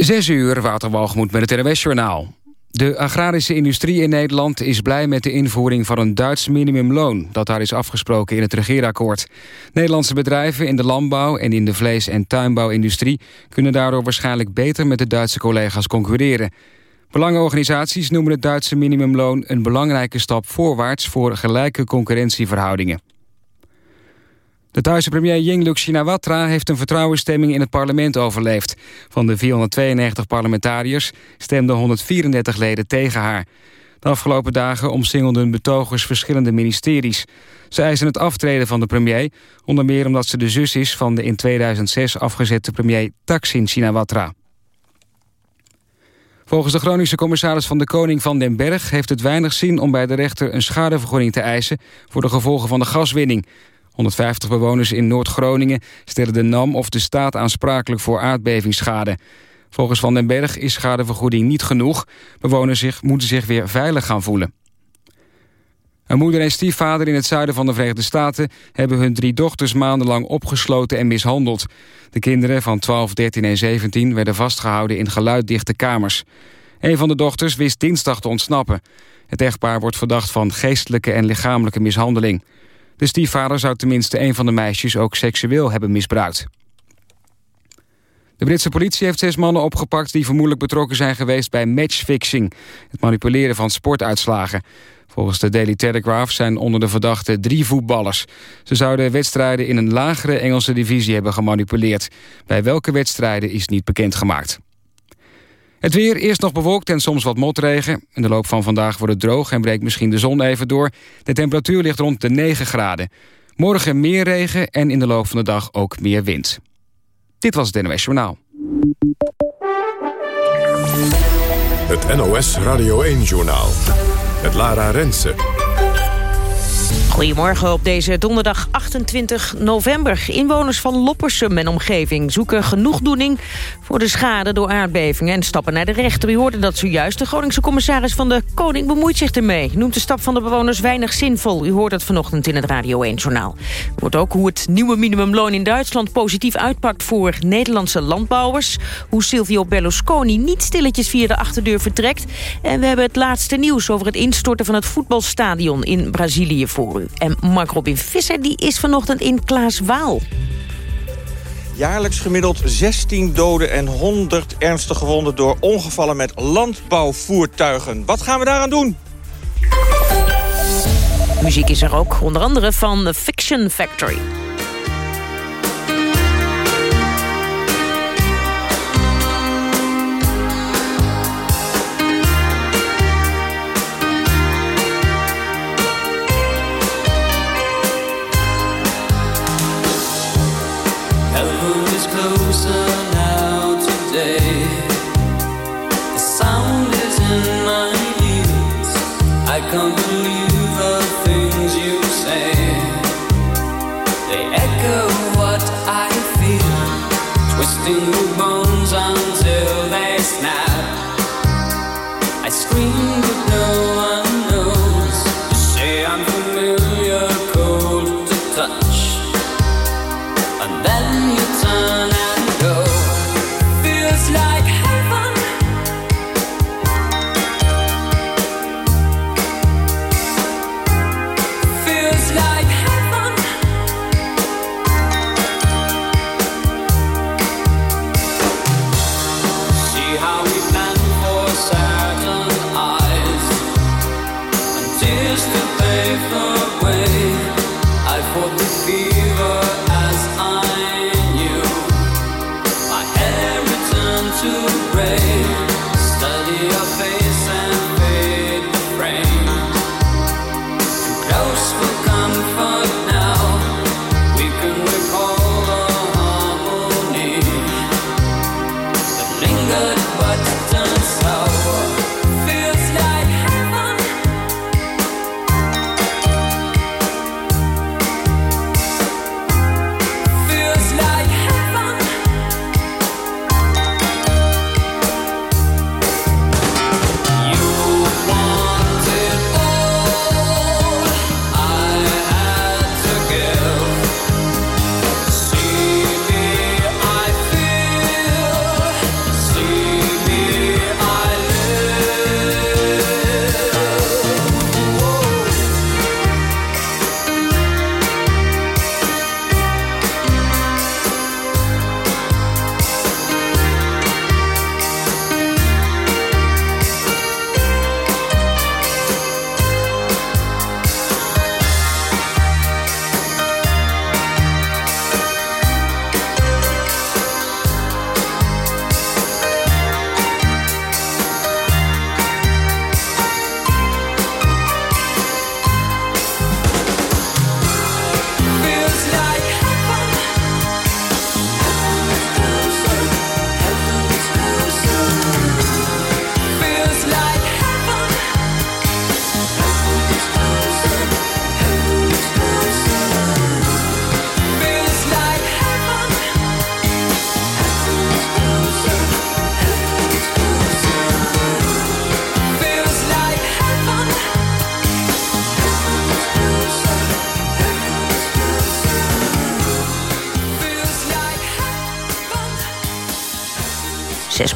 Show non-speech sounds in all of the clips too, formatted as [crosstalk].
Zes uur, Waterwalgemoed met het NWS-journaal. De agrarische industrie in Nederland is blij met de invoering van een Duits minimumloon... dat daar is afgesproken in het regeerakkoord. Nederlandse bedrijven in de landbouw en in de vlees- en tuinbouwindustrie... kunnen daardoor waarschijnlijk beter met de Duitse collega's concurreren. Belangenorganisaties noemen het Duitse minimumloon... een belangrijke stap voorwaarts voor gelijke concurrentieverhoudingen. De Thaise premier Yingluck Shinawatra heeft een vertrouwensstemming in het parlement overleefd. Van de 492 parlementariërs stemden 134 leden tegen haar. De afgelopen dagen omsingelden betogers verschillende ministeries. Ze eisen het aftreden van de premier, onder meer omdat ze de zus is van de in 2006 afgezette premier Thaksin Shinawatra. Volgens de Groningse commissaris van de Koning van den Berg... heeft het weinig zin om bij de rechter een schadevergoeding te eisen... voor de gevolgen van de gaswinning. 150 bewoners in Noord-Groningen stellen de NAM of de staat aansprakelijk voor aardbevingsschade. Volgens Van den Berg is schadevergoeding niet genoeg. Bewoners zich, moeten zich weer veilig gaan voelen. Een moeder en stiefvader in het zuiden van de Verenigde Staten... hebben hun drie dochters maandenlang opgesloten en mishandeld. De kinderen van 12, 13 en 17 werden vastgehouden in geluiddichte kamers. Een van de dochters wist dinsdag te ontsnappen. Het echtpaar wordt verdacht van geestelijke en lichamelijke mishandeling. De stiefvader zou tenminste een van de meisjes ook seksueel hebben misbruikt. De Britse politie heeft zes mannen opgepakt... die vermoedelijk betrokken zijn geweest bij matchfixing... het manipuleren van sportuitslagen. Volgens de Daily Telegraph zijn onder de verdachten drie voetballers. Ze zouden wedstrijden in een lagere Engelse divisie hebben gemanipuleerd. Bij welke wedstrijden is niet bekendgemaakt. Het weer, eerst nog bewolkt en soms wat motregen. In de loop van vandaag wordt het droog en breekt misschien de zon even door. De temperatuur ligt rond de 9 graden. Morgen meer regen en in de loop van de dag ook meer wind. Dit was het NOS Journaal. Het NOS Radio 1-journaal. Het Lara Rensen. Goedemorgen op deze donderdag 28 november. Inwoners van Loppersum en omgeving zoeken genoegdoening voor de schade door aardbevingen en stappen naar de rechter. U hoorde dat zojuist. De Groningse commissaris van de Koning bemoeit zich ermee. Noemt de stap van de bewoners weinig zinvol. U hoort het vanochtend in het Radio 1-journaal. U hoort ook hoe het nieuwe minimumloon in Duitsland positief uitpakt voor Nederlandse landbouwers. Hoe Silvio Berlusconi niet stilletjes via de achterdeur vertrekt. En we hebben het laatste nieuws over het instorten van het voetbalstadion in Brazilië voor u. En Mark Robin Visser die is vanochtend in Klaaswaal. Jaarlijks gemiddeld 16 doden en 100 ernstig gewonden... door ongevallen met landbouwvoertuigen. Wat gaan we daaraan doen? Muziek is er ook, onder andere van The Fiction Factory.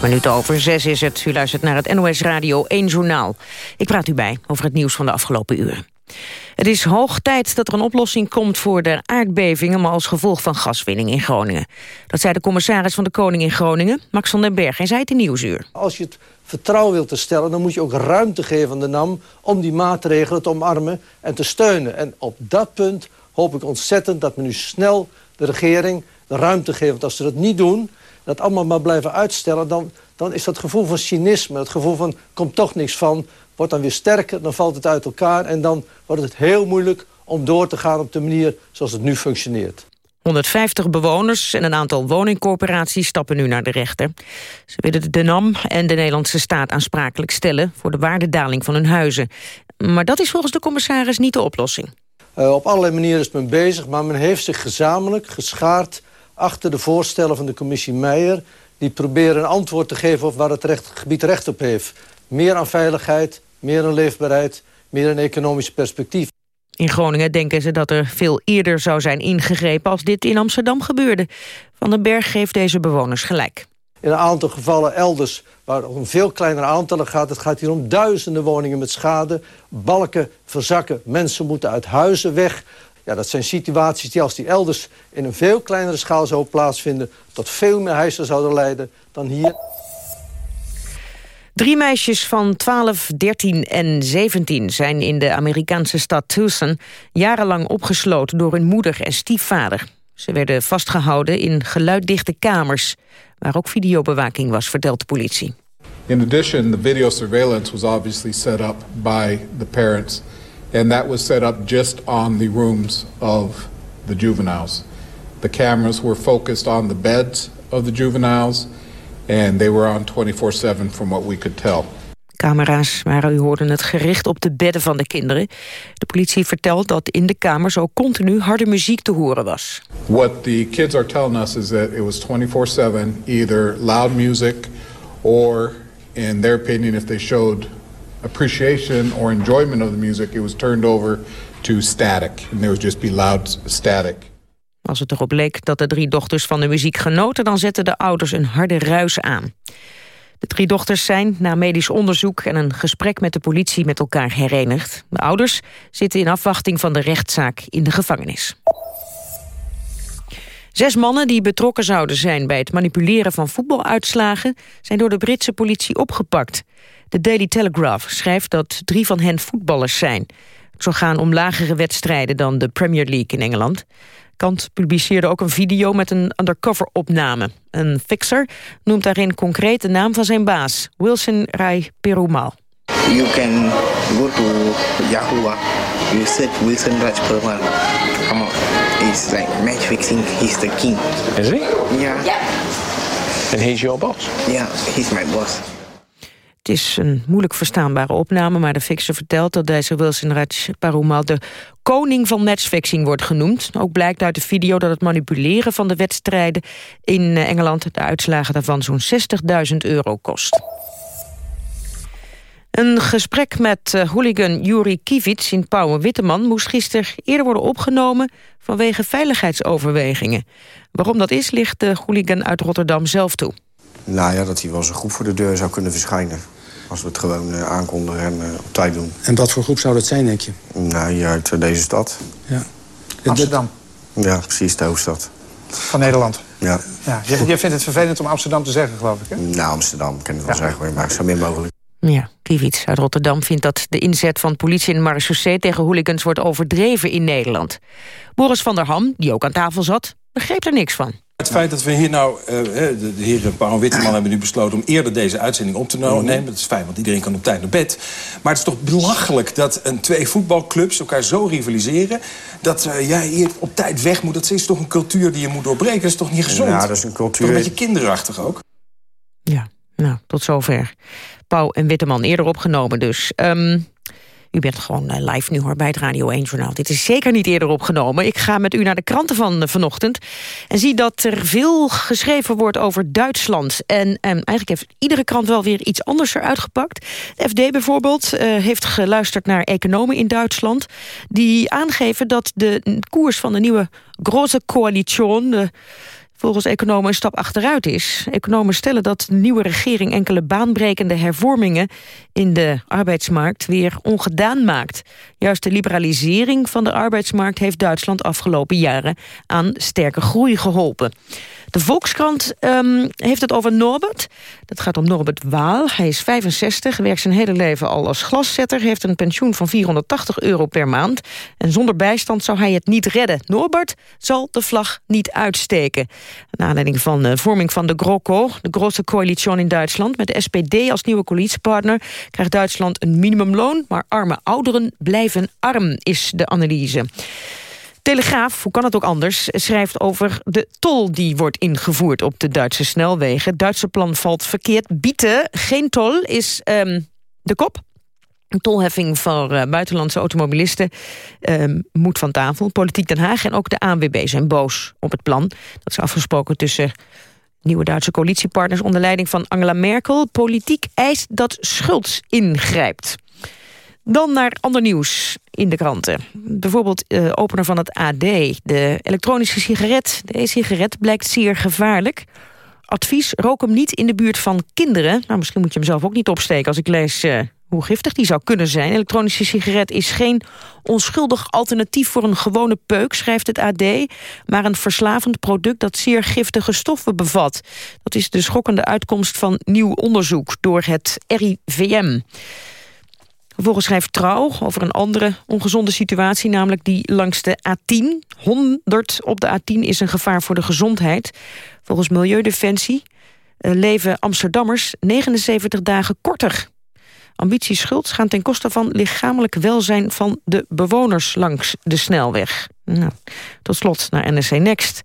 Minuten over zes is het. U luistert naar het NOS Radio 1 Journaal. Ik praat u bij over het nieuws van de afgelopen uren. Het is hoog tijd dat er een oplossing komt voor de aardbevingen... maar als gevolg van gaswinning in Groningen. Dat zei de commissaris van de Koning in Groningen, Max van den Berg. Hij zei het in Nieuwsuur. Als je het vertrouwen wilt te stellen... dan moet je ook ruimte geven aan de NAM om die maatregelen te omarmen en te steunen. En op dat punt hoop ik ontzettend dat we nu snel de regering de ruimte geven. Want als ze dat niet doen, dat allemaal maar blijven uitstellen... dan, dan is dat gevoel van cynisme, het gevoel van komt toch niks van... wordt dan weer sterker, dan valt het uit elkaar... en dan wordt het heel moeilijk om door te gaan op de manier zoals het nu functioneert. 150 bewoners en een aantal woningcorporaties stappen nu naar de rechter. Ze willen de NAM en de Nederlandse staat aansprakelijk stellen... voor de waardedaling van hun huizen. Maar dat is volgens de commissaris niet de oplossing. Uh, op allerlei manieren is men bezig, maar men heeft zich gezamenlijk geschaard... achter de voorstellen van de commissie Meijer... die proberen een antwoord te geven op waar het recht, gebied recht op heeft. Meer aan veiligheid, meer aan leefbaarheid, meer aan economisch perspectief. In Groningen denken ze dat er veel eerder zou zijn ingegrepen... als dit in Amsterdam gebeurde. Van den Berg geeft deze bewoners gelijk. In een aantal gevallen elders waar het om veel kleinere aantallen gaat. Het gaat hier om duizenden woningen met schade. Balken verzakken, mensen moeten uit huizen weg. Ja, dat zijn situaties die als die elders in een veel kleinere schaal zouden plaatsvinden... tot veel meer huizen zouden leiden dan hier. Drie meisjes van 12, 13 en 17 zijn in de Amerikaanse stad Tucson... jarenlang opgesloten door hun moeder en stiefvader. Ze werden vastgehouden in geluiddichte kamers... waar ook videobewaking was, vertelt de politie. In addition, the video surveillance was obviously set up by the parents... and that was set up just on the rooms of the juveniles. The cameras were focused on the beds of the juveniles... and they were on 24-7 from what we could tell. Camera's waren, u hoorde het, gericht op de bedden van de kinderen. De politie vertelt dat in de kamers ook continu harde muziek te horen was. What the kids are telling us is that it was 24-7, either loud music or, in their opinion, if they showed appreciation or enjoyment of the music, it was turned over to static. And there would just be loud static. Als het erop leek dat de drie dochters van de muziek genoten... dan zetten de ouders een harde ruis aan. De drie dochters zijn na medisch onderzoek en een gesprek met de politie met elkaar herenigd. De ouders zitten in afwachting van de rechtszaak in de gevangenis. Zes mannen die betrokken zouden zijn bij het manipuleren van voetbaluitslagen... zijn door de Britse politie opgepakt. De Daily Telegraph schrijft dat drie van hen voetballers zijn. Het zou gaan om lagere wedstrijden dan de Premier League in Engeland. Kant publiceerde ook een video met een undercover-opname. Een fixer noemt daarin concreet de naam van zijn baas, Wilson Rai Perumal. You can go to Yahoo. You search Wilson Raj Perumal. Come on. It's like match fixing. He's the king. Is he? Yeah. And he's your boss? Yeah, he's my boss. Het is een moeilijk verstaanbare opname, maar de fixer vertelt dat deze Wilson Raj Perumal de koning van matchfixing wordt genoemd. Ook blijkt uit de video dat het manipuleren van de wedstrijden in Engeland de uitslagen daarvan zo'n 60.000 euro kost. Een gesprek met uh, hooligan Juri Kivits in Pauwen-Witteman... moest gisteren eerder worden opgenomen vanwege veiligheidsoverwegingen. Waarom dat is, ligt de hooligan uit Rotterdam zelf toe. Nou ja, dat hij wel eens een groep voor de deur zou kunnen verschijnen. Als we het gewoon uh, aankondigen en uh, op tijd doen. En wat voor groep zou dat zijn, denk je? Nou, ja, uit deze stad. Ja. Amsterdam. Ja, precies, de hoofdstad. Van Nederland. Ja. ja. Jij, jij vindt het vervelend om Amsterdam te zeggen, geloof ik, hè? Nou, Amsterdam, kan ik wel ja. zeggen, maar zo min mogelijk. Ja, Kivits uit Rotterdam vindt dat de inzet van politie en marechaussee tegen hooligans wordt overdreven in Nederland. Boris van der Ham, die ook aan tafel zat, begreep er niks van. Het feit dat we hier nou, uh, de, de heren Paul Witteman hebben nu besloten... om eerder deze uitzending op te nemen. Dat is fijn, want iedereen kan op tijd naar bed. Maar het is toch belachelijk dat een twee voetbalclubs elkaar zo rivaliseren... dat uh, jij hier op tijd weg moet. Dat is toch een cultuur die je moet doorbreken? Dat is toch niet gezond? Ja, dat is een cultuur... Toch een beetje kinderachtig ook? Ja, nou, tot zover. Pauw en Witteman eerder opgenomen dus. Um, u bent gewoon live nu hoor bij het Radio 1 Journaal. Dit is zeker niet eerder opgenomen. Ik ga met u naar de kranten van vanochtend. En zie dat er veel geschreven wordt over Duitsland. En, en eigenlijk heeft iedere krant wel weer iets anders eruit gepakt. De FD bijvoorbeeld uh, heeft geluisterd naar economen in Duitsland. Die aangeven dat de koers van de nieuwe Große Coalition... volgens economen een stap achteruit is. Economen stellen dat de nieuwe regering enkele baanbrekende hervormingen in de arbeidsmarkt weer ongedaan maakt. Juist de liberalisering van de arbeidsmarkt heeft Duitsland afgelopen jaren aan sterke groei geholpen. De Volkskrant ehm, heeft het over Norbert. Dat gaat om Norbert Waal. Hij is 65, werkt zijn hele leven al als glaszetter... heeft een pensioen van 480 euro per maand. En zonder bijstand zou hij het niet redden. Norbert zal de vlag niet uitsteken. Naar aanleiding van de vorming van de GroKo... de grootste coalitie in Duitsland... met de SPD als nieuwe coalitiepartner... krijgt Duitsland een minimumloon... maar arme ouderen blijven arm, is de analyse. Telegraaf, hoe kan het ook anders, schrijft over de tol die wordt ingevoerd op de Duitse snelwegen. Het Duitse plan valt verkeerd. Bieten, geen tol, is ehm, de kop. Een tolheffing voor uh, buitenlandse automobilisten ehm, moet van tafel. Politiek Den Haag en ook de ANWB zijn boos op het plan. Dat is afgesproken tussen nieuwe Duitse coalitiepartners... onder leiding van Angela Merkel. Politiek eist dat Schulz ingrijpt. Dan naar ander nieuws in de kranten. Bijvoorbeeld uh, opener van het AD. De elektronische sigaret, de e-sigaret, blijkt zeer gevaarlijk. Advies, rook hem niet in de buurt van kinderen. Nou, misschien moet je hem zelf ook niet opsteken als ik lees... Uh, hoe giftig die zou kunnen zijn. Elektronische sigaret is geen onschuldig alternatief voor een gewone peuk, schrijft het AD, maar een verslavend product dat zeer giftige stoffen bevat. Dat is de schokkende uitkomst van nieuw onderzoek door het RIVM. Vervolgens schrijft Trouw over een andere ongezonde situatie... namelijk die langs de A10. 100 op de A10 is een gevaar voor de gezondheid. Volgens Milieudefensie uh, leven Amsterdammers 79 dagen korter. Ambities schuld gaan ten koste van lichamelijk welzijn... van de bewoners langs de snelweg. Nou, tot slot naar NSC Next. Dat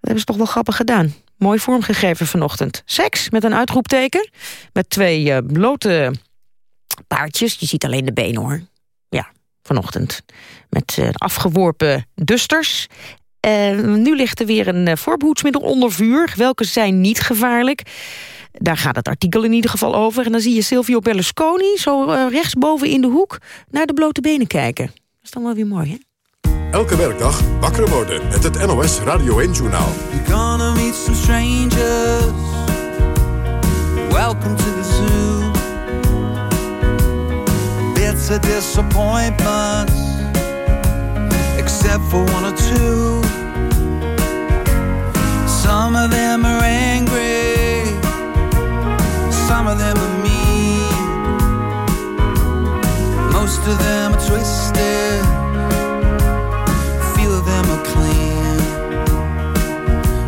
hebben ze toch wel grappig gedaan. Mooi vormgegeven vanochtend. Seks met een uitroepteken. Met twee uh, blote paardjes. Je ziet alleen de benen hoor. Ja, vanochtend. Met uh, afgeworpen dusters. Uh, nu ligt er weer een uh, voorbehoedsmiddel onder vuur. Welke zijn niet gevaarlijk? Daar gaat het artikel in ieder geval over. En dan zie je Silvio Berlusconi zo rechtsboven in de hoek... naar de blote benen kijken. Dat is dan wel weer mooi, hè? Elke werkdag wakker worden met het NOS Radio 1-journaal. You're gonna meet some strangers. Welcome to the zoo. Bits of disappointments, except for one or two. Some of them are angry, some of them are mean, most of them are twisted, few of them are clean.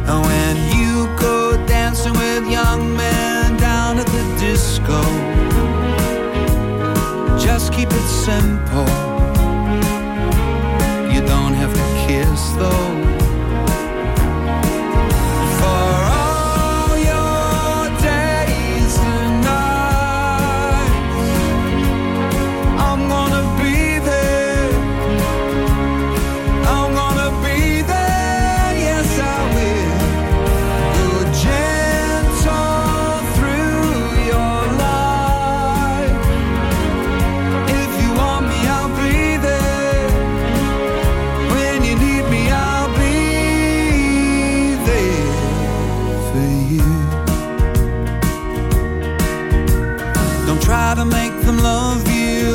And when you go dancing with young keep it simple. You don't have to kiss though. Try to make them love you.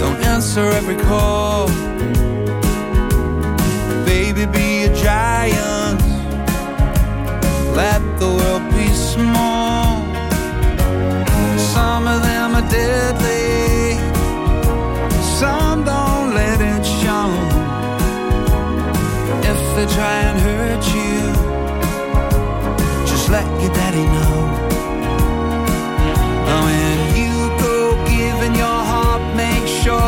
Don't answer every call. Baby, be a giant. Let the world be small. Some of them are deadly. Some don't let it show. If they try and hurt you, just let your daddy know.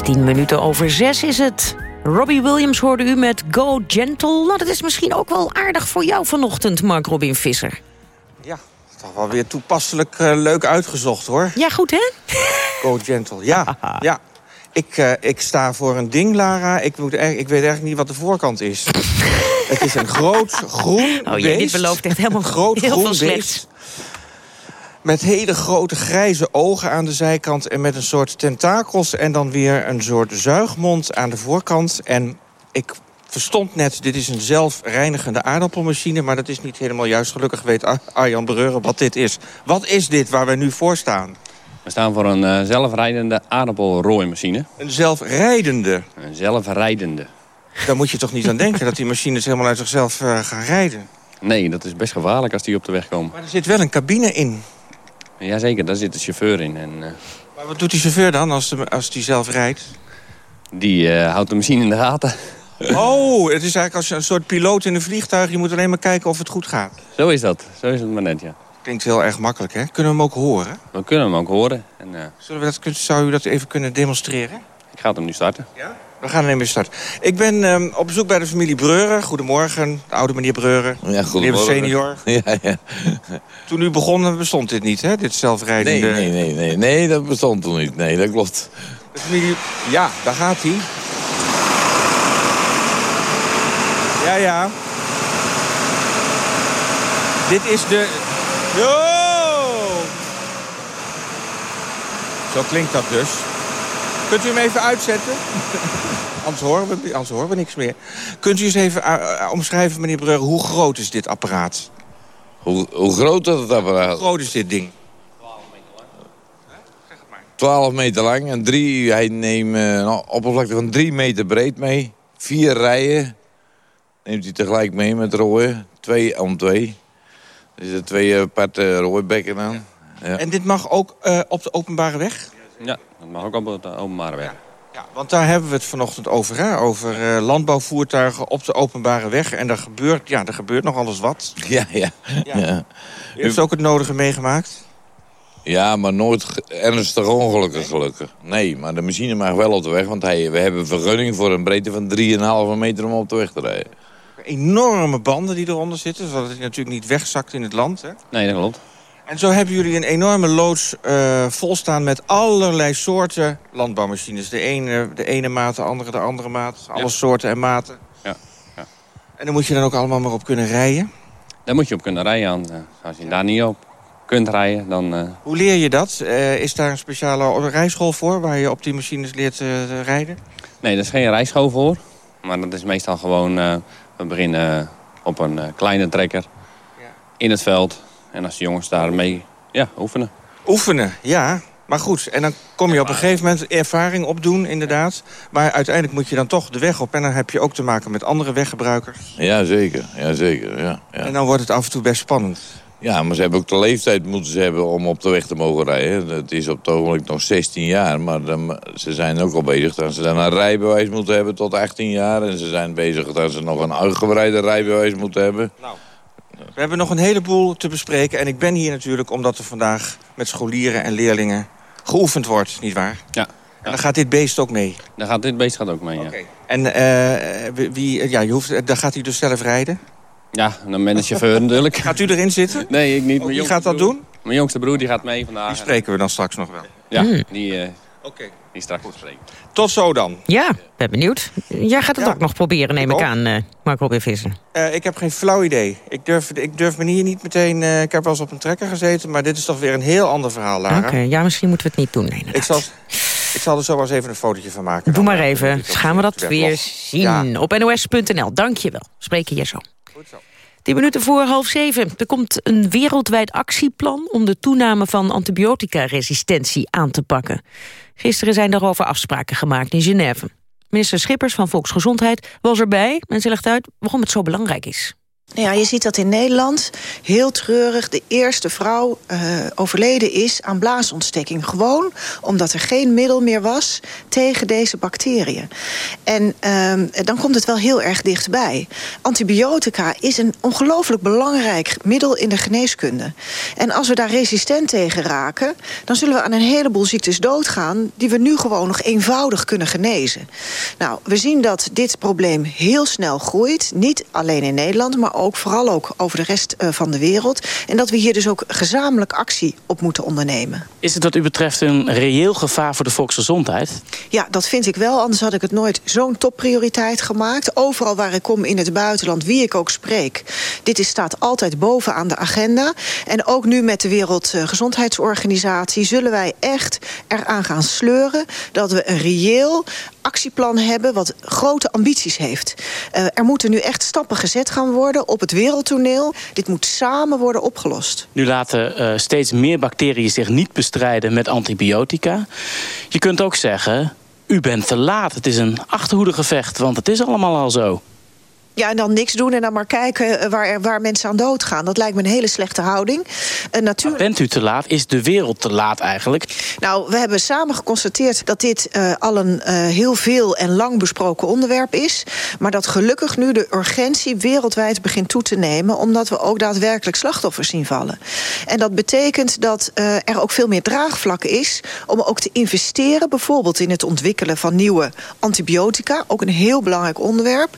16 minuten over 6 is het. Robbie Williams hoorde u met Go Gentle. Nou, dat is misschien ook wel aardig voor jou vanochtend, Mark Robin Visser. Ja, toch wel weer toepasselijk eh, leuk uitgezocht, hoor. Ja, goed, hè? Go Gentle, ja. [laughs] ja. Ik, eh, ik sta voor een ding, Lara. Ik, moet, ik weet eigenlijk niet wat de voorkant is. [laughs] het is een groot groen Oh jee, dit belooft echt helemaal groot heel groen veel slechts. beest. Met hele grote grijze ogen aan de zijkant... en met een soort tentakels en dan weer een soort zuigmond aan de voorkant. En ik verstond net, dit is een zelfreinigende aardappelmachine... maar dat is niet helemaal juist. Gelukkig weet Ar- Arjan Breuren wat dit is. Wat is dit waar we nu voor staan? We staan voor een eh, zelfrijdende aardappelrooimachine. Een zelfrijdende. Een zelfrijdende. Daar moet je toch niet aan denken dat die machines helemaal uit zichzelf eh, gaan rijden. Nee, dat is best gevaarlijk als die op de weg komen. Maar er zit wel een cabine in. Jazeker, daar zit de chauffeur in. En, eh, Maar wat doet die chauffeur dan als, de, als die zelf rijdt? die eh, houdt de machine in de gaten. [laughs] Oh, het is eigenlijk als je een soort piloot in een vliegtuig. Je moet alleen maar kijken of het goed gaat. Zo is dat. Zo is het maar net, ja. Klinkt heel erg makkelijk, hè? Kunnen we hem ook horen? We kunnen hem ook horen. En, eh, Zullen we dat, zou u dat even kunnen demonstreren? ik ga hem nu starten. We gaan hem even starten. Ik ben ehm, op bezoek bij de familie Breuren. Goedemorgen, de oude meneer Breuren. Ja, Meneer goedemorgen. senior. [laughs] Ja, ja. Toen u begon bestond dit niet, hè? Dit zelfrijdende... Nee, nee, nee, nee, nee, dat bestond toen niet. Nee, dat klopt. De familie... Ja, daar gaat hij. Ja, ja. Dit is de... Yo! Zo klinkt dat dus. Kunt u hem even uitzetten? [laughs] anders, horen we, anders horen we niks meer. Kunt u eens even eh, eh, omschrijven, meneer Breuer, hoe groot is dit apparaat? Hoe, hoe groot dat het apparaat? Hoe groot is dit ding? 12 meter lang en drie, hij neemt eh, een oppervlakte van 3 meter breed mee. Vier rijen neemt hij tegelijk mee met rooien. Twee om twee. Er zitten twee aparte rooibekken aan. Ja. En dit mag ook eh, op de openbare weg? Ja, dat mag ook op eh, openbare weg. Ja, want daar hebben we het vanochtend over, hè? Over eh, landbouwvoertuigen op de openbare weg. En er gebeurt, ja, er gebeurt nog alles wat. [laughs] Ja, ja. Ja. ja. U heeft ook het nodige meegemaakt? Ja, maar nooit ernstig ongelukken gelukkig. Nee, maar de machine mag wel op de weg, want hij, we hebben vergunning voor een breedte van 3,5 meter om op de weg te rijden. Enorme banden die eronder zitten, zodat het natuurlijk niet wegzakt in het land. Hè? Nee, dat klopt. En zo hebben jullie een enorme loods eh volstaan met allerlei soorten landbouwmachines. De ene, de ene maat, de andere de andere maat. Alle Ja. soorten en maten. Ja, ja. En dan moet je dan ook allemaal maar op kunnen rijden. Daar moet je op kunnen rijden. Eh, Als je daar niet op kunt rijden, dan... eh, Hoe leer je dat? Is daar een speciale rijschool voor waar je op die machines leert rijden? Nee, daar is geen rijschool voor. Maar dat is meestal gewoon... we beginnen op een kleine trekker in het veld. En als de jongens daarmee ja, oefenen. Oefenen, ja. Maar goed, en dan kom je op een gegeven moment ervaring opdoen, inderdaad. Maar uiteindelijk moet je dan toch de weg op. En dan heb je ook te maken met andere weggebruikers. Ja, zeker. Ja, zeker. Ja, ja. En dan wordt het af en toe best spannend. ja, maar ze hebben ook de leeftijd moeten ze hebben om op de weg te mogen rijden. Het is op het ogenblik nog 16 jaar, maar dan, ze zijn ook al bezig dat ze dan een rijbewijs moeten hebben tot 18 jaar. En ze zijn bezig dat ze nog een uitgebreide rijbewijs moeten hebben. We hebben nog een heleboel te bespreken. En ik ben hier natuurlijk omdat er vandaag met scholieren en leerlingen geoefend wordt, nietwaar? Ja. En dan gaat dit beest ook mee. Dan gaat dit beest gaat ook mee, ja. En eh, wie- ja, je hoeft, dan gaat hij dus zelf rijden? Ja, dan ben de chauffeur [laughs] natuurlijk. Gaat u erin zitten? Nee, ik niet. Wie gaat dat broer- doen? Mijn jongste broer die gaat mee vandaag. Die spreken we dan straks nog wel. Ja, Hmm. die, eh die straks spreken. Tot zo dan. Ja, ben benieuwd. Jij gaat het ook nog proberen, neem ik, aan, eh Mark Robin Visser. Eh, ik heb geen flauw idee. Ik durf, ik durf me hier niet meteen... eh, ik heb wel eens op een trekker gezeten, maar dit is toch weer een heel ander verhaal, Lara. Oké, ja, misschien moeten we het niet doen. Nee, Ik zal, ik zal er zo eens even een fotootje van maken. Doe maar even. Gaan we dat weer zien. Ja. Op nos.nl. Dank je wel. Spreken hier zo. Tien minuten voor half zeven. Er komt een wereldwijd actieplan om de toename van antibioticaresistentie aan te pakken. Gisteren zijn daarover afspraken gemaakt in Genève. Minister Schippers van Volksgezondheid was erbij en ze legt uit waarom het zo belangrijk is. Ja, je ziet dat in Nederland heel treurig de eerste vrouw uh, overleden is aan blaasontsteking. Gewoon omdat er geen middel meer was tegen deze bacteriën. En uh, dan komt het wel heel erg dichtbij. Antibiotica is een ongelooflijk belangrijk middel in de geneeskunde. En als we daar resistent tegen raken... dan zullen we aan een heleboel ziektes doodgaan... die we nu gewoon nog eenvoudig kunnen genezen. Nou, we zien dat dit probleem heel snel groeit. Niet alleen in Nederland, maar ook vooral ook over de rest uh, van de wereld. En dat we hier dus ook gezamenlijk actie op moeten ondernemen. Is het wat u betreft een reëel gevaar voor de volksgezondheid? Ja, dat vind ik wel. Anders had ik het nooit zo'n topprioriteit gemaakt. Overal waar ik kom in het buitenland, wie ik ook spreek. Dit is, staat altijd bovenaan de agenda. En ook nu met de Wereldgezondheidsorganisatie... zullen wij echt eraan gaan sleuren dat we een reëel actieplan hebben... wat grote ambities heeft. Uh, er moeten nu echt stappen gezet gaan worden op het wereldtoneel. Dit moet samen worden opgelost. Nu laten uh, steeds meer bacteriën zich niet bestrijden met antibiotica. Je kunt ook zeggen, u bent te laat. Het is een achterhoedegevecht, want het is allemaal al zo. Ja, en dan niks doen en dan maar kijken waar, waar mensen aan doodgaan. Dat lijkt me een hele slechte houding. Uh, natuurlijk... Bent u te laat? Is de wereld te laat eigenlijk? Nou, we hebben samen geconstateerd dat dit uh, al een uh, heel veel en lang besproken onderwerp is. Maar dat gelukkig nu de urgentie wereldwijd begint toe te nemen... omdat we ook daadwerkelijk slachtoffers zien vallen. En dat betekent dat er ook veel meer draagvlak is... om ook te investeren, bijvoorbeeld in het ontwikkelen van nieuwe antibiotica. Ook een heel belangrijk onderwerp.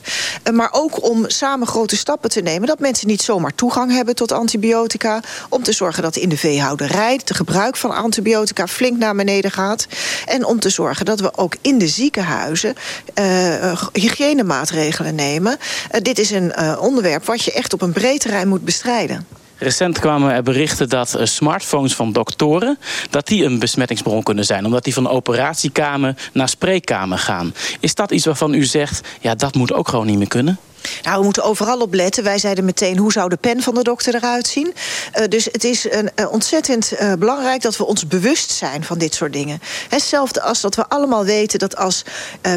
maar ook om samen grote stappen te nemen... dat mensen niet zomaar toegang hebben tot antibiotica... om te zorgen dat in de veehouderij het gebruik van antibiotica flink naar beneden gaat... en om te zorgen dat we ook in de ziekenhuizen uh, hygiënemaatregelen nemen. Uh, dit is een onderwerp wat je echt op een breed terrein moet bestrijden. Recent kwamen er berichten dat smartphones van doktoren... dat die een besmettingsbron kunnen zijn. Omdat die van operatiekamer naar spreekkamer gaan. Is dat iets waarvan u zegt, ja, dat moet ook gewoon niet meer kunnen? Nou, we moeten overal op letten. Wij zeiden meteen, hoe zou de pen van de dokter eruit zien? Uh, dus het is een, uh, ontzettend uh, belangrijk dat we ons bewust zijn van dit soort dingen. Hetzelfde als dat we allemaal weten dat als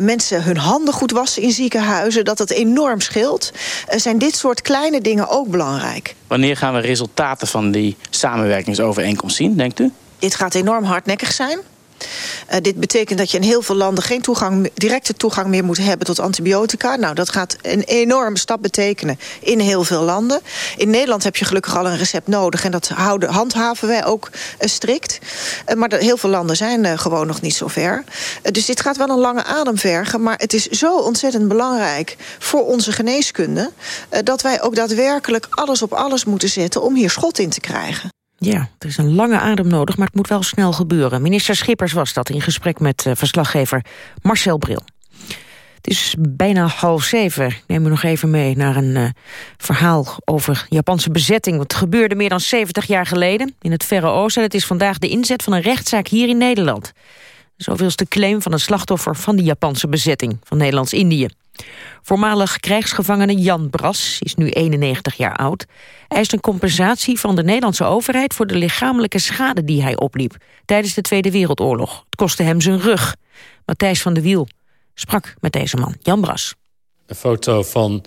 mensen hun handen goed wassen in ziekenhuizen... dat dat enorm scheelt. zijn dit soort kleine dingen ook belangrijk. Wanneer gaan we resultaten van die samenwerkingsovereenkomst zien, denkt u? Dit gaat enorm hardnekkig zijn. Uh, dit betekent dat je in heel veel landen geen toegang, directe toegang meer moet hebben tot antibiotica. Nou, dat gaat een enorme stap betekenen in heel veel landen. In Nederland heb je gelukkig al een recept nodig en dat houden, handhaven wij ook uh, strikt. Uh, maar heel veel landen zijn gewoon nog niet zo ver. dus dit gaat wel een lange adem vergen, maar het is zo ontzettend belangrijk voor onze geneeskunde dat wij ook daadwerkelijk alles op alles moeten zetten om hier schot in te krijgen. Ja, er is een lange adem nodig, maar het moet wel snel gebeuren. Minister Schippers was dat in gesprek met uh, verslaggever Marcel Bril. Het is bijna half zeven. Neem u nog even mee naar een uh, verhaal over Japanse bezetting. Wat gebeurde meer dan 70 jaar geleden in het Verre Oosten. Het is vandaag de inzet van een rechtszaak hier in Nederland. Zoveel is de claim van een slachtoffer van de Japanse bezetting van Nederlands-Indië. Voormalig krijgsgevangene Jan Bras is nu 91 jaar oud. Hij eist een compensatie van de Nederlandse overheid... voor de lichamelijke schade die hij opliep tijdens de Tweede Wereldoorlog. Het kostte hem zijn rug. Matthijs van de Wiel sprak met deze man, Jan Bras. Een foto van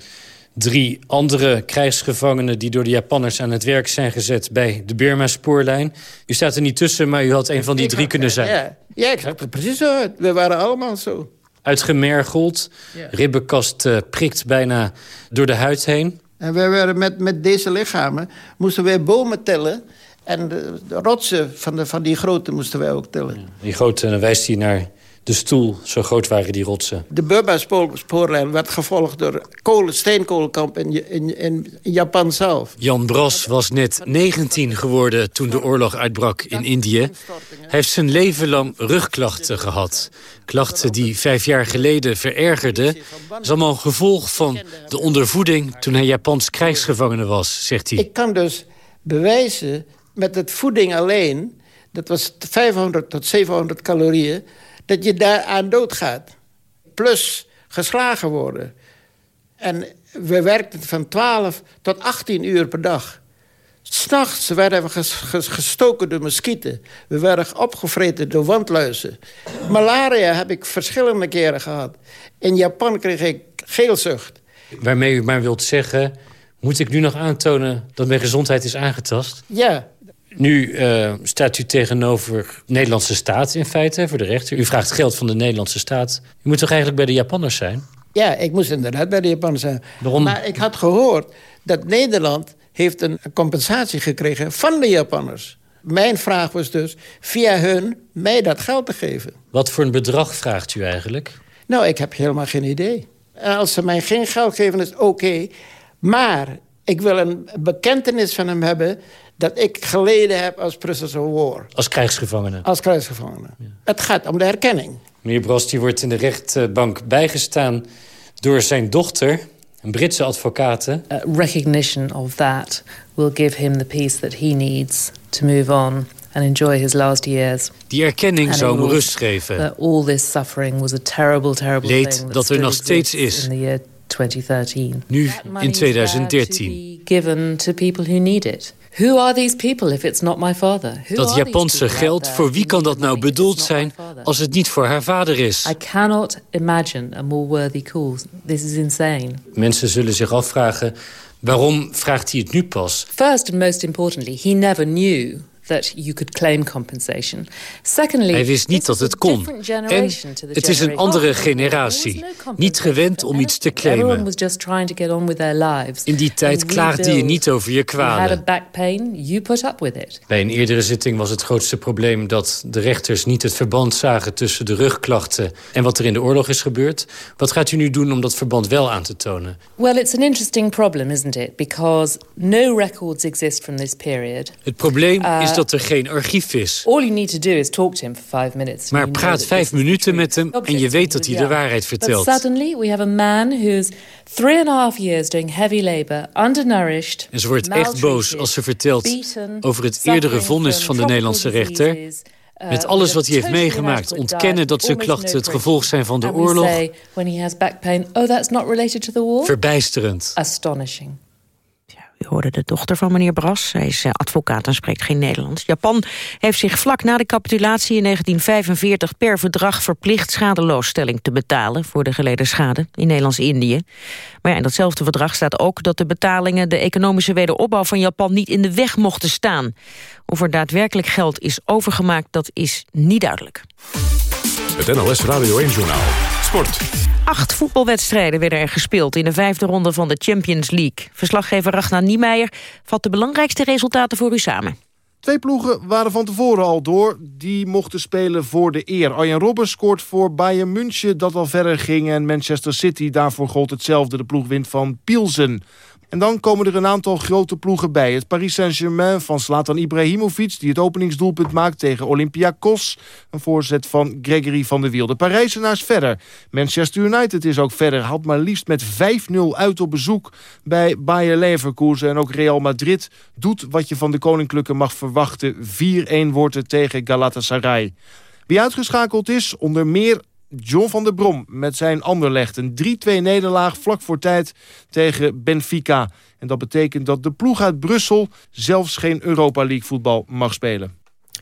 drie andere krijgsgevangenen... die door de Japanners aan het werk zijn gezet bij de Burma-spoorlijn. U staat er niet tussen, maar u had een van die drie kunnen zijn. Ja, ja ik zag het precies zo. We waren allemaal zo uitgemergeld. Ja. Ribbenkast uh, prikt bijna door de huid heen. En we werden met, met deze lichamen moesten wij bomen tellen. En de, de rotsen van, de, van die grote moesten wij ook tellen. Ja, die grote, dan wijst hij naar de stoel, zo groot waren die rotsen. De Burma-spoorlijn werd gevolgd door kolen, steenkolenkamp in, in, in, Japan zelf. Jan Bras was net 19 geworden toen de oorlog uitbrak in Indië. Hij heeft zijn leven lang rugklachten gehad. Klachten die vijf jaar geleden verergerden. Dat is allemaal een gevolg van de ondervoeding toen hij Japans krijgsgevangene was, zegt hij. Ik kan dus bewijzen met het voeding alleen... dat was 500 tot 700 calorieën dat je daar aan doodgaat. Plus geslagen worden. En we werkten van 12 tot 18 uur per dag. S'nachts werden we gestoken door muskieten. We werden opgevreten door wandluizen. Malaria heb ik verschillende keren gehad. In Japan kreeg ik geelzucht. Waarmee u maar wilt zeggen... Moet ik nu nog aantonen dat mijn gezondheid is aangetast? Ja, Nu eh, staat u tegenover de Nederlandse staat in feite, voor de rechter. U vraagt geld van de Nederlandse staat. U moet toch eigenlijk bij de Japanners zijn? ja, ik moest inderdaad bij de Japanners zijn. Waarom? Maar ik had gehoord dat Nederland heeft een compensatie gekregen van de Japanners. Mijn vraag was dus via hun mij dat geld te geven. Wat voor een bedrag vraagt u eigenlijk? Nou, ik heb helemaal geen idee. Als ze mij geen geld geven, is oké. Maar ik wil een bekentenis van hem hebben... dat ik geleden heb als prisoner of war. Als krijgsgevangene. Als krijgsgevangene. Het gaat om de erkenning. Meneer Bros die wordt in de rechtbank bijgestaan door zijn dochter, een Britse advocaat. Uh, recognition of that will give him the peace that he needs to move on and enjoy his last years. Die erkenning zou hem rust geven. That all this suffering was a terrible, terrible Leed thing dat er nog steeds is. In the year 2013. Nu, in 2013. Given to people who need it. Who are these people if it's not my father? Who Dat Japanse geld, voor who wie kan dat nou bedoeld it's not my zijn father? als het niet voor haar vader is? I cannot imagine a more worthy cause. This is insane. Mensen zullen zich afvragen, waarom vraagt hij het nu pas? First and most importantly, he never knew that you could claim compensation. Secondly, Hij wist niet dat is het kon. En het is een andere generatie. Niet gewend om iets te claimen. In die tijd klaagde je niet over je You had a kwalen. back pain, you put up with it. Bij een eerdere zitting was het grootste probleem dat de rechters niet het verband zagen tussen de rugklachten en wat er in de oorlog is gebeurd. Wat gaat u nu doen om dat verband wel aan te tonen? Well, it's an interesting problem, isn't it? Because no records exist from this period. Het probleem Uh, is dat er geen archief is. All you need to do is talk to him for five minutes. Maar praat vijf minuten met hem en je weet dat hij de waarheid But vertelt. suddenly we have a man who's three and a half years doing heavy labor, undernourished, En ze wordt echt boos als ze vertelt over het eerdere vonnis van de Nederlandse rechter. uh, Met alles wat hij heeft meegemaakt. Ontkennen dat zijn klachten het gevolg zijn van de oorlog. Verbijsterend. Astonishing. U hoorde de dochter van meneer Bras. Hij is eh, advocaat en spreekt geen Nederlands. Japan heeft zich vlak na de capitulatie in 1945 per verdrag verplicht schadeloosstelling te betalen voor de geleden schade in Nederlands-Indië. Maar ja, in datzelfde verdrag staat ook dat de betalingen de economische wederopbouw van Japan niet in de weg mochten staan. Of er daadwerkelijk geld is overgemaakt, dat is niet duidelijk. Het NOS Radio 1-journaal. Sport. Acht voetbalwedstrijden werden er gespeeld in de vijfde ronde van de Champions League. Verslaggever Ragnar Niemeyer vat de belangrijkste resultaten voor u samen. Twee ploegen waren van tevoren al door. Die mochten spelen voor de eer. Arjen Robben scoort voor Bayern München dat al verder ging. En Manchester City, daarvoor gold hetzelfde. De ploeg wint van Pielsen. En dan komen er een aantal grote ploegen bij. Het Paris Saint-Germain van Zlatan Ibrahimovic... die het openingsdoelpunt maakt tegen Olympiakos. Een voorzet van Gregory van der Wiel. De Parijzenaars verder. Manchester United is ook verder. Had maar liefst met 5-0 uit op bezoek bij Bayer Leverkusen. En ook Real Madrid doet wat je van de Koninklijke mag verwachten. 4-1 wordt het tegen Galatasaray. Wie uitgeschakeld is, onder meer John van der Brom met zijn Anderlecht. Een 3-2 nederlaag vlak voor tijd tegen Benfica. En dat betekent dat de ploeg uit Brussel zelfs geen Europa League voetbal mag spelen.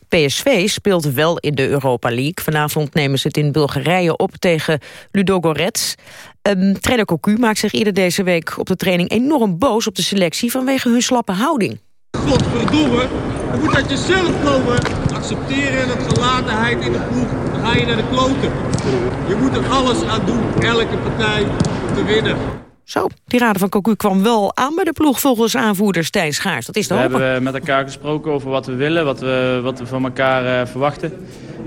PSV speelt wel in de Europa League. Vanavond nemen ze het in Bulgarije op tegen Ludogorets. Um, trainer Cocu maakt zich eerder deze week op de training enorm boos op de selectie vanwege hun slappe houding. Godverdomme, je moet uit jezelf komen. Accepteren dat gelatenheid in de ploeg, ga je naar de kloten. Je moet er alles aan doen, elke partij, om te winnen. Zo, die raden van Cocu kwam wel aan bij de ploeg volgens aanvoerder Stijn Schaars. Dat is te We hopen. hebben met elkaar gesproken over wat we willen, wat we, wat we van elkaar uh, verwachten.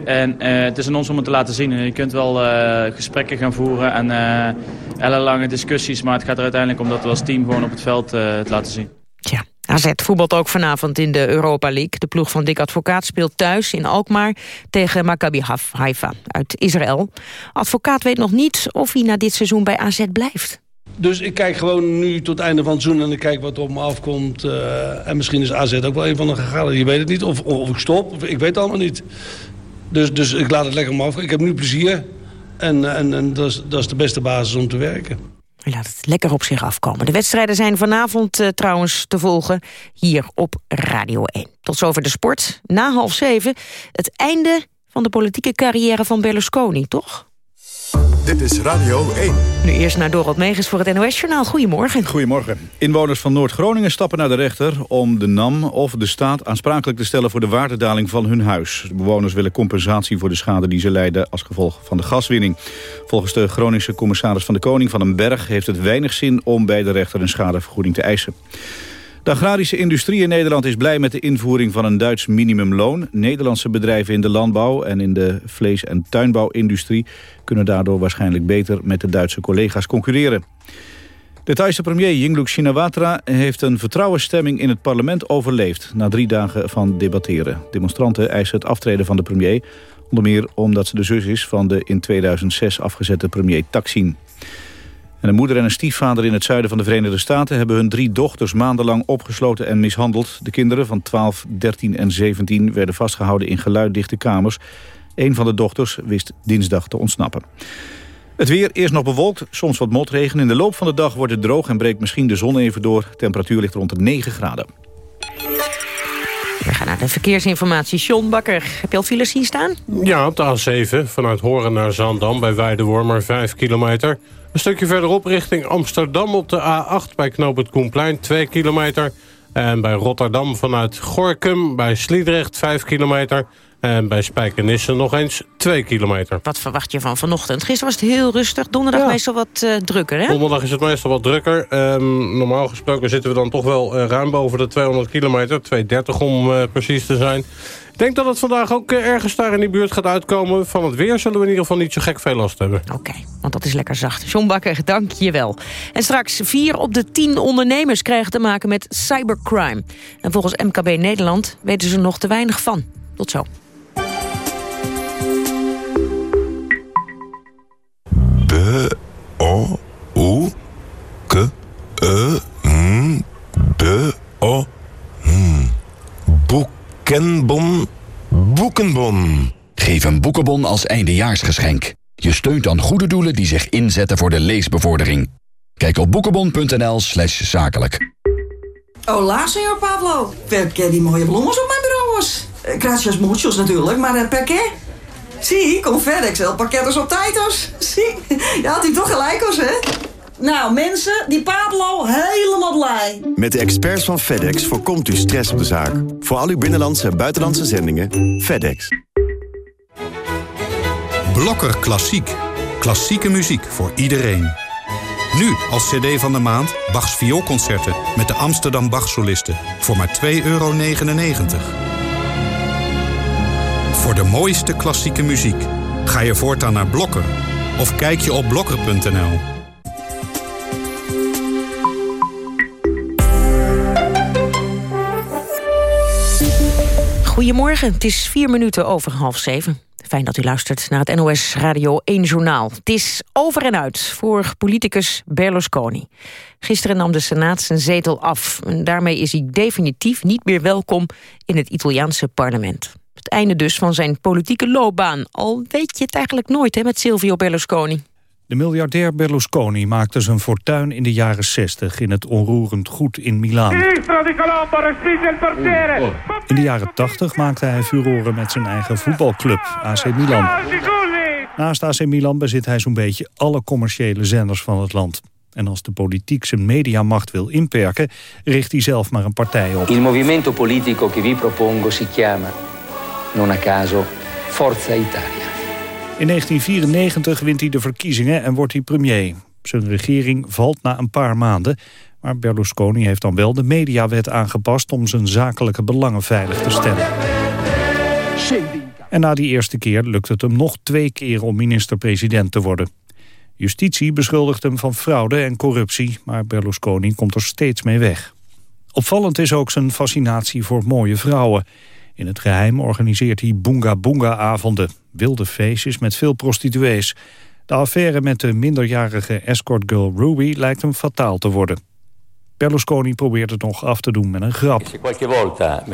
En uh, het is aan ons om het te laten zien. Je kunt wel uh, gesprekken gaan voeren en uh, ellenlange discussies, maar het gaat er uiteindelijk om dat we als team gewoon op het veld het laten zien. Tja, AZ voetbalt ook vanavond in de Europa League. De ploeg van Dick Advocaat speelt thuis in Alkmaar tegen Maccabi Haifa uit Israël. Advocaat weet nog niet of hij na dit seizoen bij AZ blijft. Dus ik kijk gewoon nu tot het einde van het seizoen en ik kijk wat op me afkomt. Uh, en misschien is AZ ook wel een van de gegaan. Je weet het niet. Of, of ik stop. Ik weet het allemaal niet. Dus, dus ik laat het lekker om af. Ik heb nu plezier. En, en, en dat, is, dat is de beste basis om te werken. Hij laat het lekker op zich afkomen. De wedstrijden zijn vanavond uh, trouwens te volgen hier op Radio 1. Tot zover de sport. Na half zeven het einde van de politieke carrière van Berlusconi, toch? Dit is Radio 1. Nu eerst naar Dorot Megens voor het NOS-journaal. Goedemorgen. Goedemorgen. Inwoners van Noord-Groningen stappen naar de rechter... om de NAM of de staat aansprakelijk te stellen... voor de waardedaling van hun huis. De bewoners willen compensatie voor de schade die ze lijden... als gevolg van de gaswinning. Volgens de Groningse commissaris van de Koning van den Berg... heeft het weinig zin om bij de rechter een schadevergoeding te eisen. De agrarische industrie in Nederland is blij met de invoering van een Duits minimumloon. Nederlandse bedrijven in de landbouw en in de vlees- en tuinbouwindustrie... kunnen daardoor waarschijnlijk beter met de Duitse collega's concurreren. De Thaise premier Yingluck Shinawatra heeft een vertrouwensstemming in het parlement overleefd... na drie dagen van debatteren. Demonstranten eisen het aftreden van de premier... onder meer omdat ze de zus is van de in 2006 afgezette premier Taksin. En een moeder en een stiefvader in het zuiden van de Verenigde Staten... hebben hun drie dochters maandenlang opgesloten en mishandeld. De kinderen van 12, 13 en 17 werden vastgehouden in geluiddichte kamers. Een van de dochters wist dinsdag te ontsnappen. Het weer eerst nog bewolkt, soms wat motregen. In de loop van de dag wordt het droog en breekt misschien de zon even door. Temperatuur ligt rond de 9 graden. Naar de verkeersinformatie. John Bakker, heb je al files zien staan? Ja, op de A7 vanuit Horen naar Zaandam bij Weidewormer 5 kilometer. Een stukje verderop richting Amsterdam op de A8 bij Knoop het Koenplein 2 kilometer. En bij Rotterdam vanuit Gorkum bij Sliedrecht 5 kilometer. En bij Spijkenisse nog eens 2 kilometer. Wat verwacht je van vanochtend? Gisteren was het heel rustig, donderdag meestal wat uh, drukker, hè? Donderdag is het meestal wat drukker. Um, normaal gesproken zitten we dan toch wel uh, ruim boven de 200 kilometer. 230 om uh, precies te zijn. Ik denk dat het vandaag ook ergens daar in die buurt gaat uitkomen. Van het weer zullen we in ieder geval niet zo gek veel last hebben. Oké, okay, want dat is lekker zacht. John Bakker, dank je wel. En straks vier op de tien ondernemers krijgen te maken met cybercrime. En volgens MKB Nederland weten ze nog te weinig van. Tot zo. B O U K E N B O N Boekenbon Boekenbon. Geef een boekenbon als eindejaarsgeschenk. Je steunt dan goede doelen die zich inzetten voor de leesbevordering. Kijk op boekenbon.nl slash zakelijk. Hola, senor Pablo. Perché die mooie bloemen op mijn bureau was. Gracias muchos natuurlijk, maar uh, perché? Zie, con FedEx el pakketters op tijdos. Zie, je had hij toch gelijk, hoor, hè? Nou, mensen, die Pablo helemaal blij. Met de experts van FedEx voorkomt u stress op de zaak. Voor al uw binnenlandse en buitenlandse zendingen, FedEx. Blokker Klassiek. Klassieke muziek voor iedereen. Nu als cd van de maand Bachs vioolconcerten met de Amsterdam Bachsolisten voor maar 2,99 euro. Voor de mooiste klassieke muziek ga je voortaan naar Blokker of kijk je op blokker.nl. Goedemorgen, het is vier minuten over half zeven. Fijn dat u luistert naar het NOS Radio 1 Journaal. Het is over en uit voor politicus Berlusconi. Gisteren nam de Senaat zijn zetel af. En daarmee is hij definitief niet meer welkom in het Italiaanse parlement. Het einde dus van zijn politieke loopbaan. Al weet je het eigenlijk nooit hè, met Silvio Berlusconi. De miljardair Berlusconi maakte zijn fortuin in de jaren 60 in het onroerend goed in Milaan. In de jaren 80 maakte hij furoren met zijn eigen voetbalclub AC Milan. Naast AC Milan bezit hij zo'n beetje alle commerciële zenders van het land. En als de politiek zijn mediamacht wil inperken, richt hij zelf maar een partij op. Il movimento politico che vi propongo si chiama, non a caso, Forza Italia. In 1994 wint hij de verkiezingen en wordt hij premier. Zijn regering valt na een paar maanden. Maar Berlusconi heeft dan wel de mediawet aangepast... om zijn zakelijke belangen veilig te stellen. En na die eerste keer lukt het hem nog twee keer om minister-president te worden. Justitie beschuldigt hem van fraude en corruptie... maar Berlusconi komt er steeds mee weg. Opvallend is ook zijn fascinatie voor mooie vrouwen... In het geheim organiseert hij Boonga Boonga avonden. Wilde feestjes met veel prostituees. De affaire met de minderjarige escortgirl Ruby lijkt hem fataal te worden. Berlusconi probeert het nog af te doen met een grap. Se qualche volta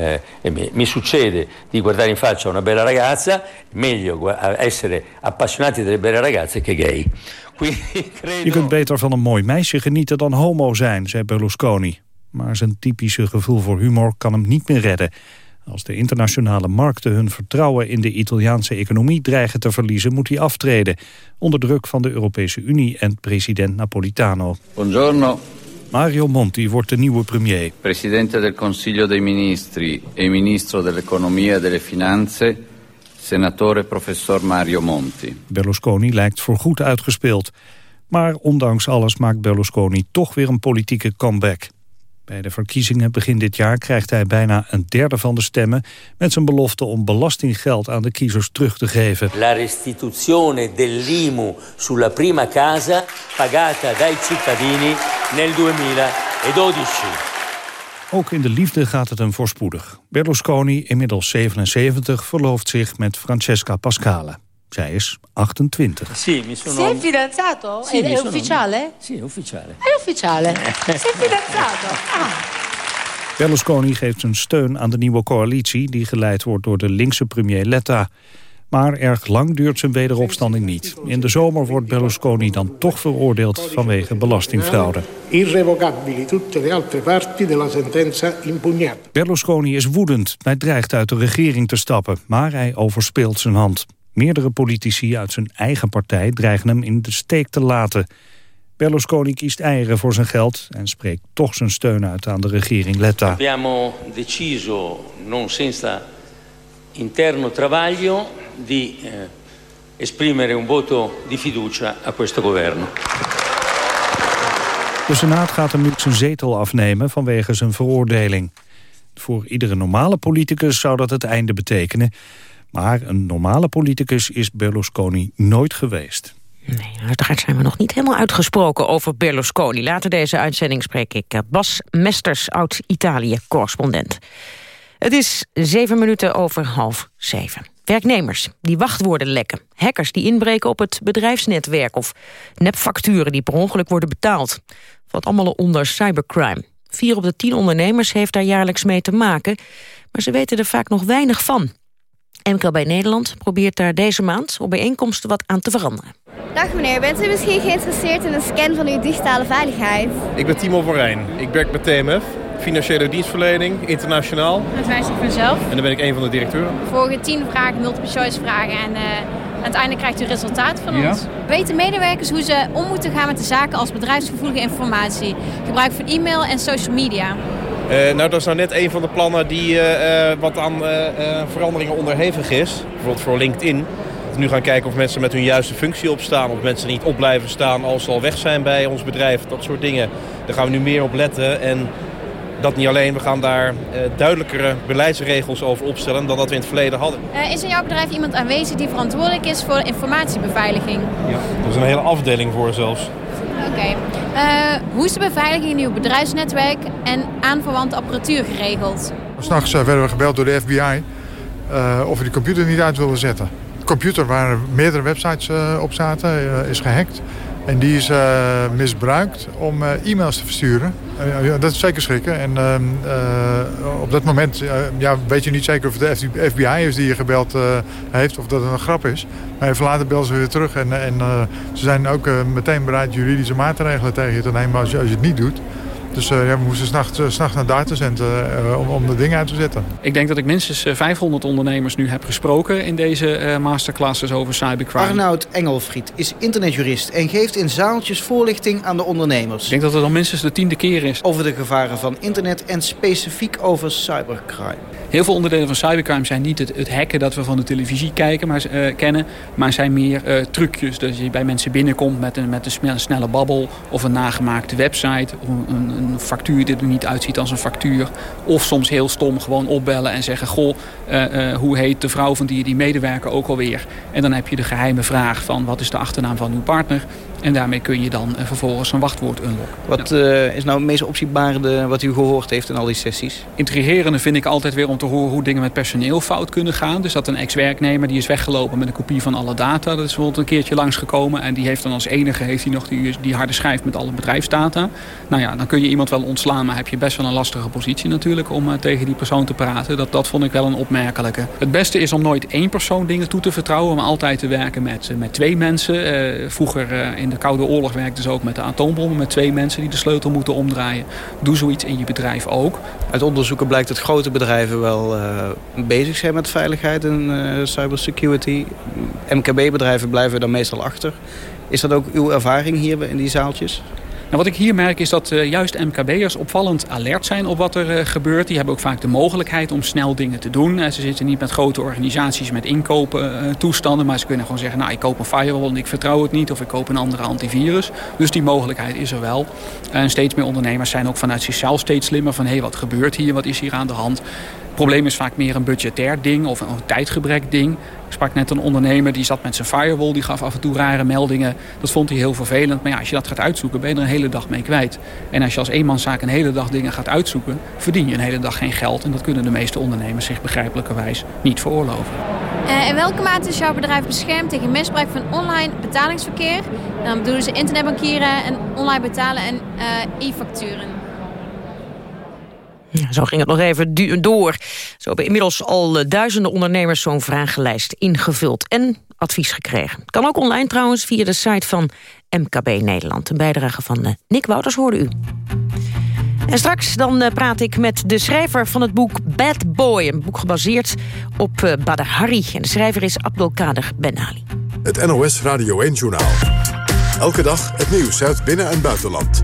eh, mi succede di guardare in faccia una bella ragazza, meglio essere appassionati delle belle ragazze che gay. [laughs] Je kunt beter van een mooi meisje genieten dan homo zijn, zei Berlusconi. Maar zijn typische gevoel voor humor kan hem niet meer redden. Als de internationale markten hun vertrouwen in de Italiaanse economie dreigen te verliezen, moet hij aftreden. Onder druk van de Europese Unie en president Napolitano. Buongiorno. Mario Monti wordt de nieuwe premier. Presidente del Consiglio dei Ministri e Ministro dell'Economia e delle Finanze, senatore professor Mario Monti. Berlusconi lijkt voorgoed uitgespeeld. Maar ondanks alles maakt Berlusconi toch weer een politieke comeback. Bij de verkiezingen begin dit jaar krijgt hij bijna een derde van de stemmen... met zijn belofte om belastinggeld aan de kiezers terug te geven. La restituzione dell'IMU sulla prima casa pagata dai cittadini nel 2012. Ook in de liefde gaat het hem voorspoedig. Berlusconi, inmiddels 77, verlooft zich met Francesca Pascale. Zij is 28. Sì, mi sono... Sei fidanzato? Sì, è, sono- ufficiale? Sì, è ufficiale. È ufficiale. Sei fidanzato? Ah. Berlusconi geeft zijn steun aan de nieuwe coalitie... die geleid wordt door de linkse premier Letta. Maar erg lang duurt zijn wederopstanding niet. In de zomer wordt Berlusconi dan toch veroordeeld vanwege belastingfraude. Irrevocabili tutte le altre parti della sentenza impugnata. Berlusconi is woedend. Hij dreigt uit de regering te stappen, maar hij overspeelt zijn hand. Meerdere politici uit zijn eigen partij dreigen hem in de steek te laten. Berlusconi kiest eieren voor zijn geld en spreekt toch zijn steun uit aan de regering Letta. Abbiamo deciso, non senza interno travaglio, di eh, esprimere un voto di fiducia a questo governo. De Senaat gaat hem nu zijn zetel afnemen vanwege zijn veroordeling. Voor iedere normale politicus zou dat het einde betekenen. Maar een normale politicus is Berlusconi nooit geweest. Nee, uiteraard zijn we nog niet helemaal uitgesproken over Berlusconi. Later deze uitzending spreek ik eh, Bas Mesters, oud-Italië-correspondent. Het is zeven minuten over half zeven. Werknemers die wachtwoorden lekken. Hackers die inbreken op het bedrijfsnetwerk... of nepfacturen die per ongeluk worden betaald. Valt allemaal onder cybercrime. Vier op de tien ondernemers heeft daar jaarlijks mee te maken... maar ze weten er vaak nog weinig van. MKB Nederland probeert daar deze maand op bijeenkomsten wat aan te veranderen. Dag meneer, bent u misschien geïnteresseerd in een scan van uw digitale veiligheid? Ik ben Timo van Rijn. Ik werk bij TMF, financiële dienstverlening, internationaal. Dat wijs ik vanzelf. En dan ben ik een van de directeuren. Volgen 10 vragen, multiple choice vragen en uh, uiteindelijk krijgt u resultaat van Ja. ons. Weten medewerkers hoe ze om moeten gaan met de zaken als bedrijfsgevoelige informatie? Gebruik van e-mail en social media. Eh, nou, dat is nou net een van de plannen die eh, eh, wat aan eh, eh, veranderingen onderhevig is. Bijvoorbeeld voor LinkedIn. Nu gaan kijken of mensen met hun juiste functie opstaan. Of mensen niet op blijven staan als ze al weg zijn bij ons bedrijf. Dat soort dingen. Daar gaan we nu meer op letten. En dat niet alleen. We gaan daar eh, duidelijkere beleidsregels over opstellen dan dat we in het verleden hadden. Uh, is in jouw bedrijf iemand aanwezig die verantwoordelijk is voor informatiebeveiliging? Ja. Er is een hele afdeling voor zelfs. Oké. Uh, hoe is de beveiliging in uw bedrijfsnetwerk en aanverwante apparatuur geregeld? S'nachts uh, werden we gebeld door de FBI uh, of we die computer niet uit wilden zetten. De computer waar meerdere websites op zaten is gehackt. En die is misbruikt om e-mails te versturen. dat is zeker schrikken. En op dat moment ja, weet je niet zeker of het de FBI is die je gebeld heeft of dat het een grap is. Maar even later belden ze weer terug. En, en ze zijn ook meteen bereid juridische maatregelen tegen je te nemen als je, als je het niet doet. Dus uh, ja, we moesten s'nachts uh, naar het datacenter uh, om, om de dingen uit te zetten. Ik denk dat ik minstens 500 ondernemers nu heb gesproken in deze masterclasses over cybercrime. Arnoud Engelfried is internetjurist en geeft in zaaltjes voorlichting aan de ondernemers. Ik denk dat het al minstens de tiende keer is. Over de gevaren van internet en specifiek over cybercrime. Heel veel onderdelen van cybercrime zijn niet het, het hacken dat we van de televisie kijken, maar, kennen, maar zijn meer trucjes. Dat je bij mensen binnenkomt met een, met een snelle babbel of een nagemaakte website of een, een een factuur die er niet uitziet als een factuur. Of soms heel stom gewoon opbellen en zeggen... goh, uh, uh, hoe heet de vrouw van die, die medewerker ook alweer? En dan heb je de geheime vraag van wat is de achternaam van uw partner... En daarmee kun je dan uh, vervolgens een wachtwoord unlocken. Wat uh, is nou het meest opzienbarende wat u gehoord heeft in al die sessies? Intrigerende vind ik altijd weer om te horen hoe dingen met personeel fout kunnen gaan. Dus dat een ex-werknemer die is weggelopen met een kopie van alle data. Dat is bijvoorbeeld een keertje langsgekomen. En die heeft dan als enige heeft hij nog die, die harde schijf met alle bedrijfsdata. Nou ja, dan kun je iemand wel ontslaan. Maar heb je best wel een lastige positie natuurlijk om uh, tegen die persoon te praten. Dat, dat vond ik wel een opmerkelijke. Het beste is om nooit één persoon dingen toe te vertrouwen. Maar altijd te werken met, met twee mensen. vroeger in in de Koude Oorlog werkten ze ook met de atoombommen... met twee mensen die de sleutel moeten omdraaien. Doe zoiets in je bedrijf ook. Uit onderzoeken blijkt dat grote bedrijven wel uh, bezig zijn met veiligheid en uh, cybersecurity. MKB-bedrijven blijven daar meestal achter. Is dat ook uw ervaring hier in die zaaltjes? Nou, wat ik hier merk is dat uh, juist MKB'ers opvallend alert zijn op wat er uh, gebeurt. Die hebben ook vaak de mogelijkheid om snel dingen te doen. Uh, ze zitten niet met grote organisaties met inkopen toestanden. Maar ze kunnen gewoon zeggen, nou ik koop een firewall en ik vertrouw het niet. Of ik koop een andere antivirus. Dus die mogelijkheid is er wel. En steeds meer ondernemers zijn ook vanuit zichzelf steeds slimmer. Van hé, hey, wat gebeurt hier? Wat is hier aan de hand? Probleem is vaak meer een budgetair ding of een tijdgebrek ding. Ik sprak net een ondernemer die zat met zijn firewall. Die gaf af en toe rare meldingen. Dat vond hij heel vervelend. Maar ja, als je dat gaat uitzoeken ben je er een hele dag mee kwijt. En als je als eenmanszaak een hele dag dingen gaat uitzoeken... verdien je een hele dag geen geld. En dat kunnen de meeste ondernemers zich begrijpelijkerwijs niet veroorloven. Uh, in welke mate is jouw bedrijf beschermd tegen misbruik van online betalingsverkeer? Dan bedoelen ze internetbankieren en online betalen en uh, e-facturen. Zo ging het nog even door. Zo hebben inmiddels al duizenden ondernemers zo'n vragenlijst ingevuld en advies gekregen. Kan ook online trouwens via de site van MKB Nederland. Een bijdrage van Nick Wouters hoorde u. En straks dan praat ik met de schrijver van het boek Bad Boy. Een boek gebaseerd op Badr Hari. En de schrijver is Abdelkader Ben Ali. Het NOS Radio 1-journaal. Elke dag het nieuws uit binnen- en buitenland.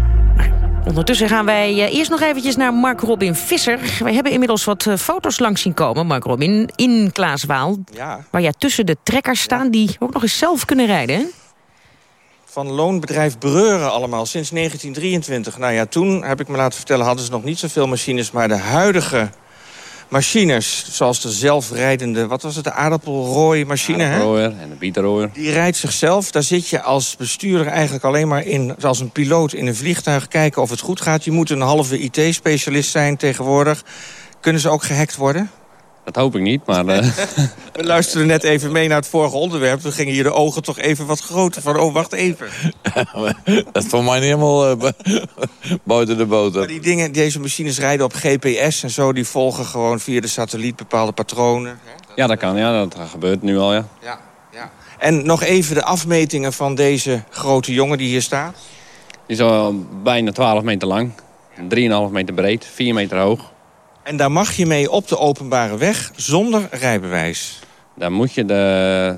Ondertussen gaan wij eerst nog eventjes naar Mark Robin Visser. Wij hebben inmiddels wat foto's langs zien komen, Mark Robin, in Klaaswaal. Ja. Waar jij tussen de trekkers staan die ook nog eens zelf kunnen rijden, hè? Van loonbedrijf Breuren allemaal, sinds 1923. Nou ja, toen, heb ik me laten vertellen, hadden ze nog niet zoveel machines... maar de huidige machines, zoals de zelfrijdende... wat was het, de aardappelrooimachine, hè? en de bietenrooier. Die rijdt zichzelf. Daar zit je als bestuurder eigenlijk alleen maar in... als een piloot in een vliegtuig kijken of het goed gaat. Je moet een halve IT-specialist zijn tegenwoordig. Kunnen ze ook gehackt worden? Dat hoop ik niet, maar... Uh... [laughs] We luisterden net even mee naar het vorige onderwerp. Toen gingen hier de ogen toch even wat groter. Van, oh, wacht even. [laughs] dat is voor mij niet helemaal uh, [laughs] buiten de boter. Maar die dingen, deze machines rijden op GPS en zo. Die volgen gewoon via de satelliet bepaalde patronen. Ja, dat kan. Ja, dat gebeurt nu al, ja. ja, ja. En nog even de afmetingen van deze grote jongen die hier staat. Die is al bijna 12 meter lang. 3,5 meter breed, 4 meter hoog. En daar mag je mee op de openbare weg zonder rijbewijs? Daar moet je de,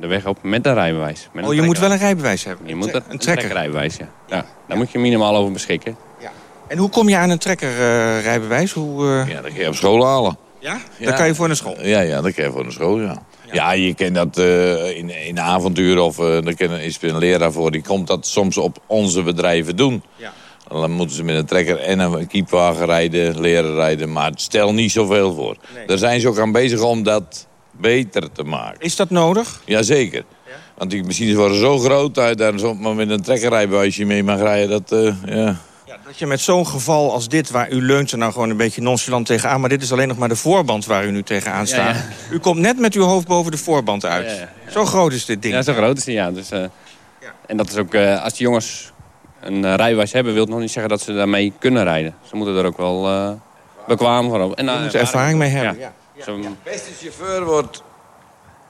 de weg op met een rijbewijs. Met een oh, je moet wel een rijbewijs hebben? Je moet een, een trekkerrijbewijs, ja. ja. Daar moet je minimaal over beschikken. Ja. En hoe kom je aan een trekkerrijbewijs? Uh, hoe, uh... Ja, dat kun je op school halen. Ja? ja? kan je voor naar school? Ja, ja dat kan je voor naar school, ja. Ja, ja je kent dat uh, in, in avonturen of uh, er is een leraar voor... die komt dat soms op onze bedrijven doen. Ja. Dan moeten ze met een trekker en een kiepwagen rijden, leren rijden. Maar stel niet zoveel voor. Nee. Daar zijn ze ook aan bezig om dat beter te maken. Is dat nodig? Jazeker. Ja? Want die machines worden zo groot... dat daar maar met een trekkerrijbewijsje mee mag rijden. Dat, uh, ja. Ja, dat je met zo'n geval als dit, waar u leunt er nou gewoon een beetje nonchalant tegenaan... maar dit is alleen nog maar de voorband waar u nu tegenaan staat. Ja, ja. U komt net met uw hoofd boven de voorband uit. Zo groot is dit ding. Ja, zo groot is het, ja. Dus, uh, En dat is ook, uh, als de jongens een uh, rijbewijs hebben... wil nog niet zeggen dat ze daarmee kunnen rijden. Ze moeten er ook wel uh, bekwaam voor En, uh, moeten ervaring mee hebben. Ja. Ja. Zo'n beste chauffeur wordt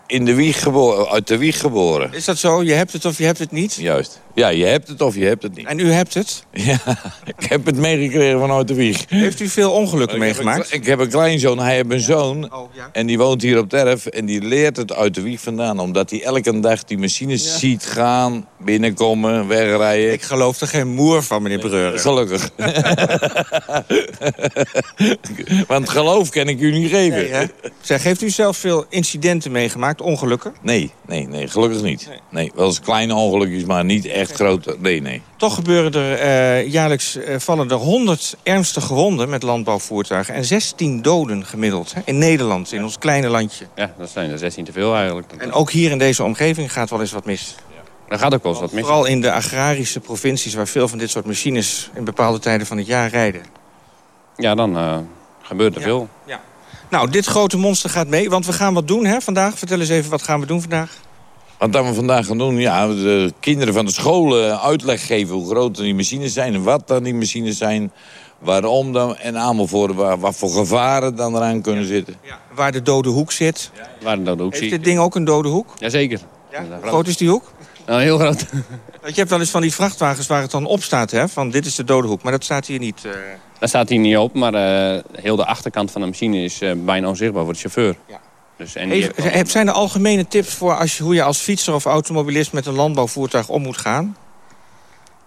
in de wieg geboren, uit de wieg geboren. Is dat zo? Je hebt het of je hebt het niet? Juist. Ja, je hebt het of je hebt het niet. En u hebt het? Ja, [laughs] ik heb het meegekregen vanuit de wieg. Heeft u veel ongelukken meegemaakt? Ik heb een kleinzoon, hij heeft een zoon. Oh, ja. En die woont hier op Terf. En die leert het uit de wieg vandaan. Omdat hij elke dag die machines ja. ziet gaan, binnenkomen, wegrijden. Ik geloof er geen moer van, meneer Breuren. Gelukkig. [laughs] Want geloof kan ik u niet geven. Nee, zeg, heeft u zelf veel incidenten meegemaakt, ongelukken? Nee, nee, nee, gelukkig niet. Nee, nee wel eens kleine ongelukjes, maar niet echt grote. Nee, nee. Toch gebeuren er uh, jaarlijks uh, vallen er 100 ernstige gewonden met landbouwvoertuigen... en 16 doden gemiddeld hè? in Nederland, in ons kleine landje. Ja, dat zijn er 16 te veel eigenlijk. En ook hier in deze omgeving gaat wel eens wat mis. Er gaat ook wel eens wat mis. Vooral in de agrarische provincies waar veel van dit soort machines... in bepaalde tijden van het jaar rijden. Ja, dan uh, gebeurt er ja. veel. Ja. Nou, dit grote monster gaat mee, want we gaan wat doen hè, vandaag. Vertel eens even, wat gaan we doen vandaag? Wat we vandaag gaan doen, ja, de kinderen van de scholen uitleg geven... hoe groot die machines zijn en wat dan die machines zijn... waarom dan en allemaal voor waar, wat voor gevaren dan eraan kunnen ja. zitten. Ja. Waar de dode hoek zit. Ja. Waar de dode hoek Heeft zit. dit ding ook een dode hoek? Jazeker. Ja? Hoe groot is die hoek? Nou, heel groot. Want je hebt wel eens van die vrachtwagens waar het dan op staat, hè? Van dit is de dode hoek, maar dat staat hier niet. eh. Daar staat hij niet op, maar eh, heel de achterkant van de machine is eh, bijna onzichtbaar voor de chauffeur. Ja. Dus, en Even, heeft- heb- zijn er algemene tips voor als je, hoe je als fietser of automobilist met een landbouwvoertuig om moet gaan?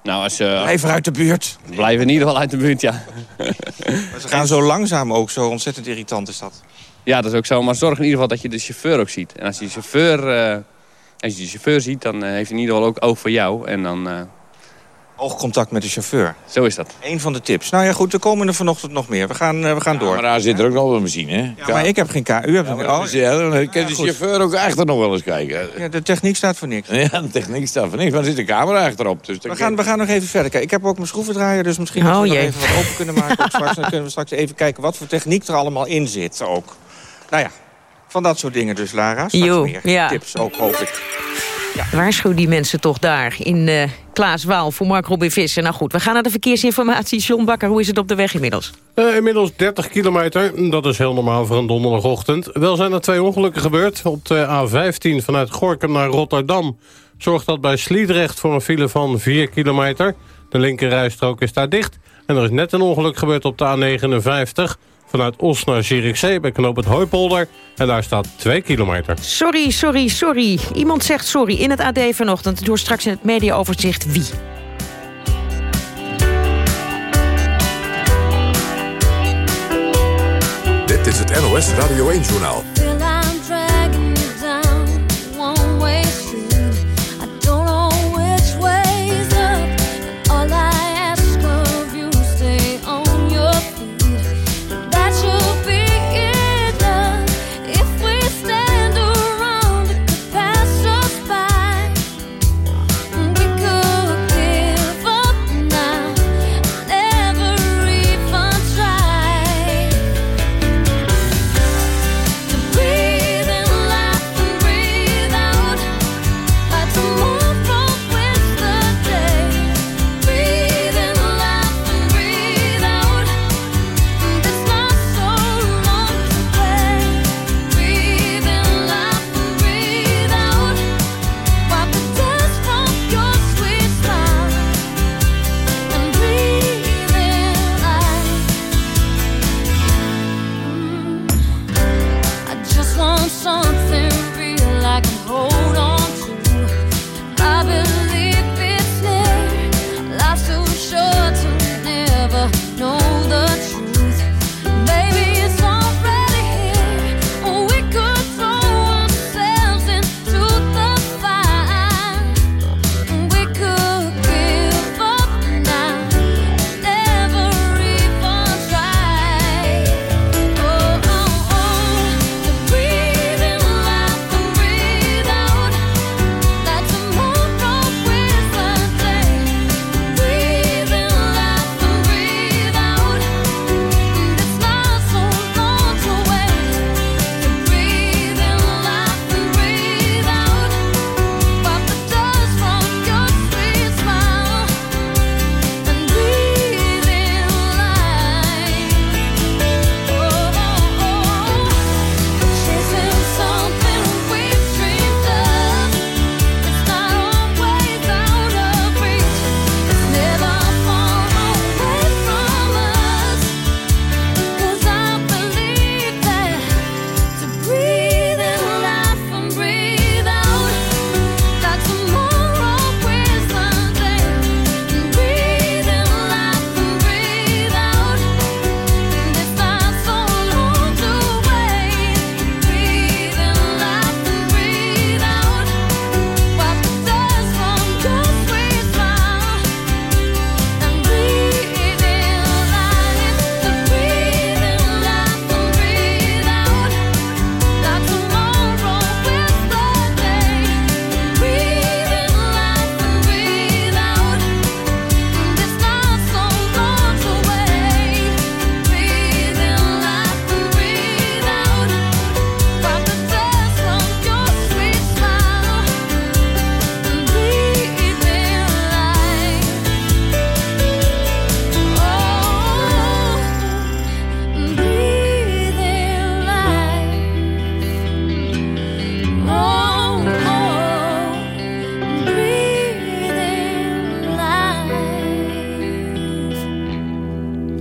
nou, als, Blijf uit de buurt. Blijf in ieder geval uit de buurt, ja. [laughs] Ze gaan zo langzaam ook, zo ontzettend irritant is dat. Ja, dat is ook zo. Maar zorg in ieder geval dat je de chauffeur ook ziet. En als je de chauffeur, eh, als je de chauffeur ziet, dan eh, heeft hij in ieder geval ook oog voor jou. En dan... eh, Oogcontact met de chauffeur. Zo is dat. Eén van de tips. Nou ja, goed, er komen er vanochtend nog meer. We gaan, eh, we gaan door. Maar daar zit er ook nog wel een machine, hè? Ja, maar ik heb geen kaart. U hebt een... Oh, Ja, dan kan de Ja, goed. chauffeur ook achter nog wel eens kijken. Ja, de techniek staat voor niks. Ja, de techniek staat voor niks, maar er zit een camera achterop. Dus We gaan, we gaan nog even verder kijken. Ik heb ook mijn schroevendraaier, dus misschien Oh, dat we nog even wat open kunnen maken. straks. Dan kunnen we straks even kijken wat voor techniek er allemaal in zit ook. Nou ja, van dat soort dingen dus, Lara. Straks Jo, meer ja. tips ook, hoop ik. Waarschuw die mensen toch daar in eh Klaaswaal voor Mark Robin Visser. Nou goed, we gaan naar de verkeersinformatie. John Bakker, hoe is het op de weg inmiddels? Eh, inmiddels 30 kilometer, dat is heel normaal voor een donderdagochtend. Wel zijn er twee ongelukken gebeurd. Op de A15 vanuit Gorkum naar Rotterdam... zorgt dat bij Sliedrecht voor een file van 4 kilometer. De linkerrijstrook is daar dicht. En er is net een ongeluk gebeurd op de A59... vanuit Os naar Zierikzee bij knoop het Hooipolder. En daar staat 2 kilometer. Sorry, sorry, sorry. Iemand zegt sorry in het AD vanochtend. Door straks in het mediaoverzicht wie. Dit is het NOS Radio 1-journaal.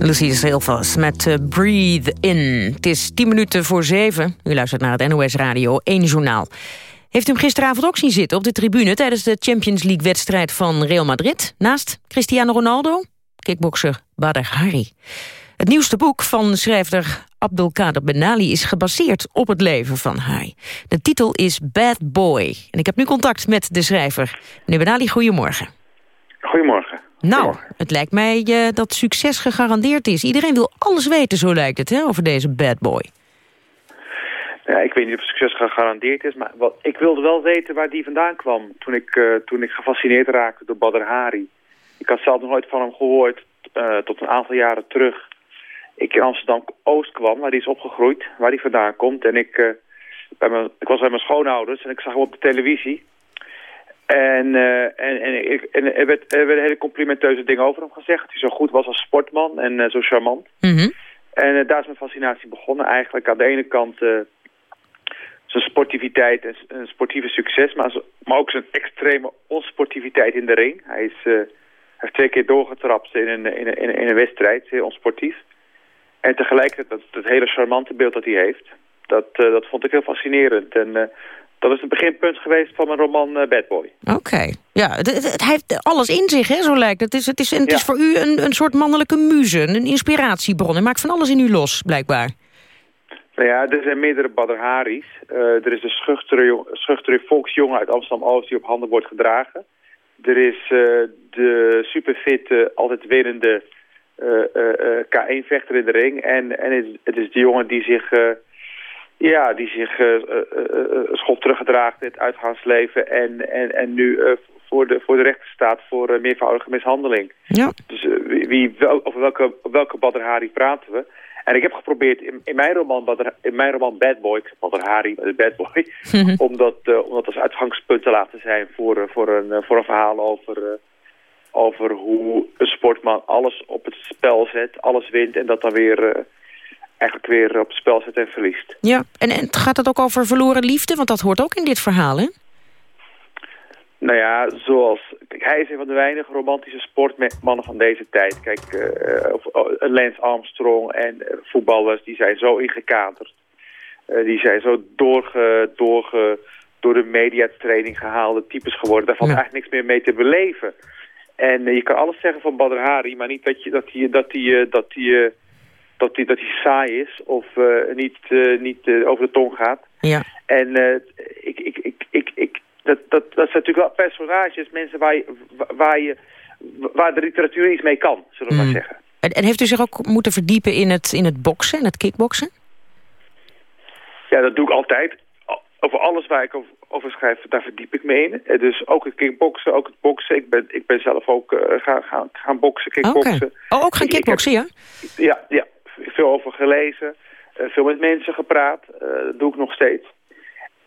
Lucie Silvas met eh, Breathe In. Het is 10 minuten voor 7. U luistert naar het NOS Radio 1 Journaal. Heeft u hem gisteravond ook zien zitten op de tribune... tijdens de Champions League-wedstrijd van Real Madrid? Naast Cristiano Ronaldo, kickbokser Badr Hari. Het nieuwste boek van schrijver Abdelkader Benali... is gebaseerd op het leven van Hari. De titel is Bad Boy. En ik heb nu contact met de schrijver. Meneer Benali, goedemorgen. Goedemorgen. Nou, het lijkt mij eh, dat succes gegarandeerd is. Iedereen wil alles weten, zo lijkt het, hè, over deze bad boy. Ja, ik weet niet of succes gegarandeerd is, maar wat, ik wilde wel weten waar die vandaan kwam toen ik, eh, toen ik gefascineerd raakte door Badr Hari. Ik had zelf nog nooit van hem gehoord eh, tot een aantal jaren terug. Ik in Amsterdam-Oost kwam, waar hij is opgegroeid, waar hij vandaan komt. En ik, bij mijn, ik was bij mijn schoonouders en ik zag hem op de televisie. En, eh, en, en, ik, en er, werd, er werden hele complimenteuze dingen over hem gezegd. Dat hij zo goed was als sportman en eh, zo charmant. En eh, daar is mijn fascinatie begonnen. Eigenlijk aan de ene kant zijn sportiviteit en zijn sportieve succes. Maar, maar ook zijn extreme onsportiviteit in de ring. Hij, is, hij heeft twee keer doorgetrapt in een, in een, in een, wedstrijd. Heel onsportief. En tegelijkertijd dat, dat hele charmante beeld dat hij heeft. Dat, dat vond ik heel fascinerend. En dat is het beginpunt geweest van mijn roman eh, Bad Boy. Oké. Ja, het, heeft alles in zich, hè, zo lijkt het. Het is, het is, en het is voor u een, een soort mannelijke muze, een inspiratiebron. Hij maakt van alles in u los, blijkbaar. Nou ja, er zijn meerdere Badr Haris. Eh, er is de schuchtere, schuchtere volksjongen uit Amsterdam-Oost die op handen wordt gedragen. Er is eh, de superfitte, altijd winnende eh, eh, eh, K1-vechter in de ring. En, en het, het is de jongen die zich, ja, die zich eh, schot teruggedragen in het uitgaansleven. En, en, en nu voor, de, voor de rechter staat voor meervoudige mishandeling. Ja. Dus wie, wie, wel, over welke, welke Badr Hari praten we? En ik heb geprobeerd in, in, mijn, roman, Badr, in mijn roman Bad Boy, Badr Hari, de Bad Boy, [laughs] om, dat, om dat als uitgangspunt te laten zijn voor, voor, een, voor een verhaal over, over hoe een sportman alles op het spel zet, alles wint en dat dan weer eigenlijk weer op het spel zet en verliest. Ja, en, en gaat het ook over verloren liefde? Want dat hoort ook in dit verhaal, hè? Nou ja, zoals... Kijk, hij is een van de weinige romantische sportmannen van deze tijd. Kijk, eh, oh, een Lance Armstrong en eh, voetballers, die zijn zo ingekaderd. Eh, die zijn zo doorge, doorge, door de mediatraining gehaalde types geworden. Daar valt eigenlijk niks meer mee te beleven. En eh, je kan alles zeggen van Badr Hari, maar niet dat hij dat die, dat die, eh, dat die, eh, dat die, saai is of eh, niet, eh, niet eh, over de tong gaat. Ja. En ik, ik, ik, ik, ik, dat, dat, dat zijn natuurlijk wel personages, mensen waar je, waar, je, waar de literatuur iets mee kan, zullen we maar Mm. zeggen. En, en heeft u zich ook moeten verdiepen in het, in het boksen en het kickboksen? Ja, dat doe ik altijd. Over alles waar ik over, over schrijf, daar verdiep ik me in. Dus ook het kickboksen, ook het boksen. Ik ben, ik ben zelf ook gaan, gaan, gaan boksen, kickboksen. Oh, ook gaan kickboksen, ja? Ja, ja, veel over gelezen, eh, veel met mensen gepraat. eh, dat doe ik nog steeds.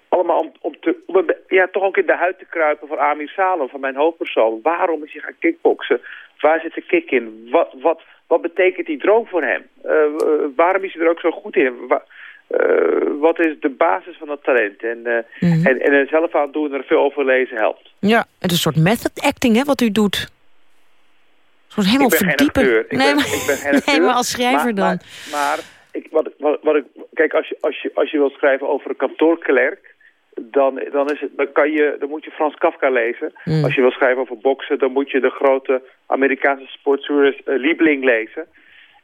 Allemaal om, om, te, om een be- ja, toch ook in de huid te kruipen van Amir Salem, van mijn hoofdpersoon. Waarom is hij gaan kickboksen? Waar zit de kick in? Wat, wat, wat betekent die droom voor hem? Eh, waarom is hij er ook zo goed in? Wa- wat is de basis van dat talent? En, Mhm. en, en zelf aan doen en er veel over lezen helpt. Ja, het is een soort method acting, hè, wat u doet. Soort helemaal ik ben verdiepen. Geen acteur. Ik nee, maar, ik ben geen [laughs] nee, maar als schrijver Maar- dan. Maar, maar ik, wat, wat, wat ik, kijk, als je, als, je, als je wilt schrijven over een kantoorklerk... Dan, dan, is het, dan, kan je, dan moet je Frans Kafka lezen. Mm. Als je wil schrijven over boksen... dan moet je de grote Amerikaanse sportjournalist uh, Liebling lezen.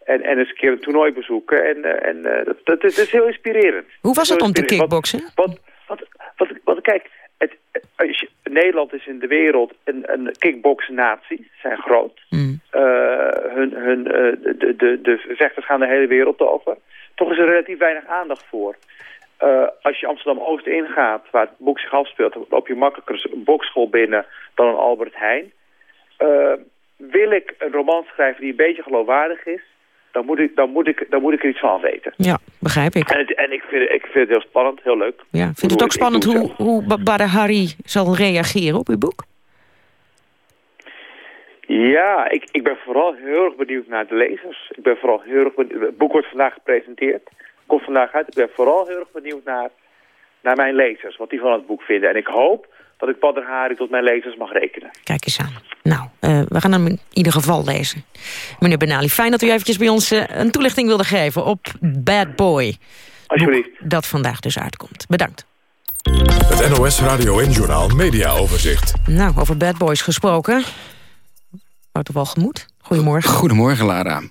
En, en eens een keer een toernooi bezoeken. En, uh, en uh, dat, dat, is, dat, is heel inspirerend. Hoe was het om te kickboksen? Wat, wat, wat, wat, kijk, het, je, Nederland is in de wereld een, een kickbox-natie. zijn groot. Mm. Uh, hun, hun, uh, de, de, de vechters gaan de hele wereld over. Toch is er relatief weinig aandacht voor. Uh, als je Amsterdam-Oost ingaat, waar het boek zich afspeelt... loop je makkelijker een bokschool binnen dan een Albert Heijn. Wil ik een roman schrijven die een beetje geloofwaardig is... Dan moet, ik, dan, moet ik, dan moet ik er iets van weten. Ja, begrijp ik. En, het, en ik, vind, ik vind het heel spannend, heel leuk. Ja, vindt u het ook spannend hoe, hoe Badr Hari zal reageren op uw boek? Ja, ik, ik ben vooral heel erg benieuwd naar de lezers. Ik ben vooral heel erg benieuwd. Het boek wordt vandaag gepresenteerd. Komt vandaag uit. Ik ben vooral heel erg benieuwd naar, naar mijn lezers. Wat die van het boek vinden. En ik hoop dat ik Badr Hari tot mijn lezers mag rekenen. Kijk eens aan. Nou, eh, we gaan hem in ieder geval lezen. Meneer Benali, fijn dat u eventjes bij ons eh, een toelichting wilde geven op Bad Boy. Alsjeblieft. Boek Dat vandaag dus uitkomt. Bedankt. Het NOS Radio en Journaal Media Overzicht. Nou, over Bad Boys gesproken. Wouter Walgemoed, goedemorgen. Goedemorgen, Lara.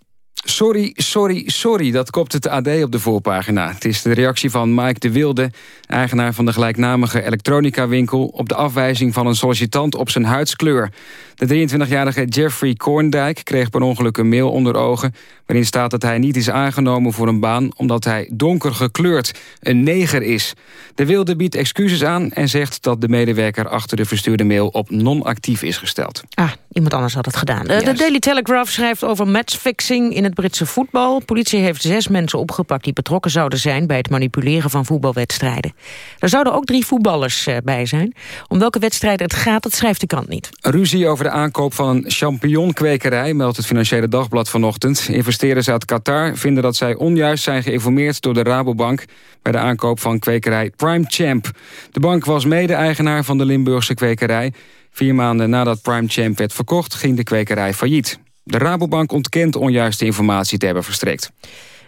Sorry, sorry, sorry, dat kopt het AD op de voorpagina. Het is de reactie van Mike de Wilde, eigenaar van de gelijknamige elektronica-winkel... op de afwijzing van een sollicitant op zijn huidskleur. De 23-jarige Jeffrey Korndijk kreeg per ongeluk een mail onder ogen... waarin staat dat hij niet is aangenomen voor een baan... omdat hij donker gekleurd, een neger is. De Wilde biedt excuses aan en zegt dat de medewerker... achter de verstuurde mail op non-actief is gesteld. Ah, iemand anders had het gedaan. Eh, de Daily Telegraph schrijft over matchfixing in het Britse voetbal. Politie heeft zes mensen opgepakt die betrokken zouden zijn... bij het manipuleren van voetbalwedstrijden. Er zouden ook drie voetballers eh, bij zijn. Om welke wedstrijden het gaat, dat schrijft de krant niet. Ruzie over de aankoop van een champignonkwekerij... meldt het Financiële Dagblad vanochtend. Investeerders uit Qatar vinden dat zij onjuist zijn geïnformeerd... door de Rabobank bij de aankoop van kwekerij Prime Champ. De bank was mede-eigenaar van de Limburgse kwekerij. Vier maanden nadat Prime Champ werd verkocht, ging de kwekerij failliet. De Rabobank ontkent onjuiste informatie te hebben verstrekt.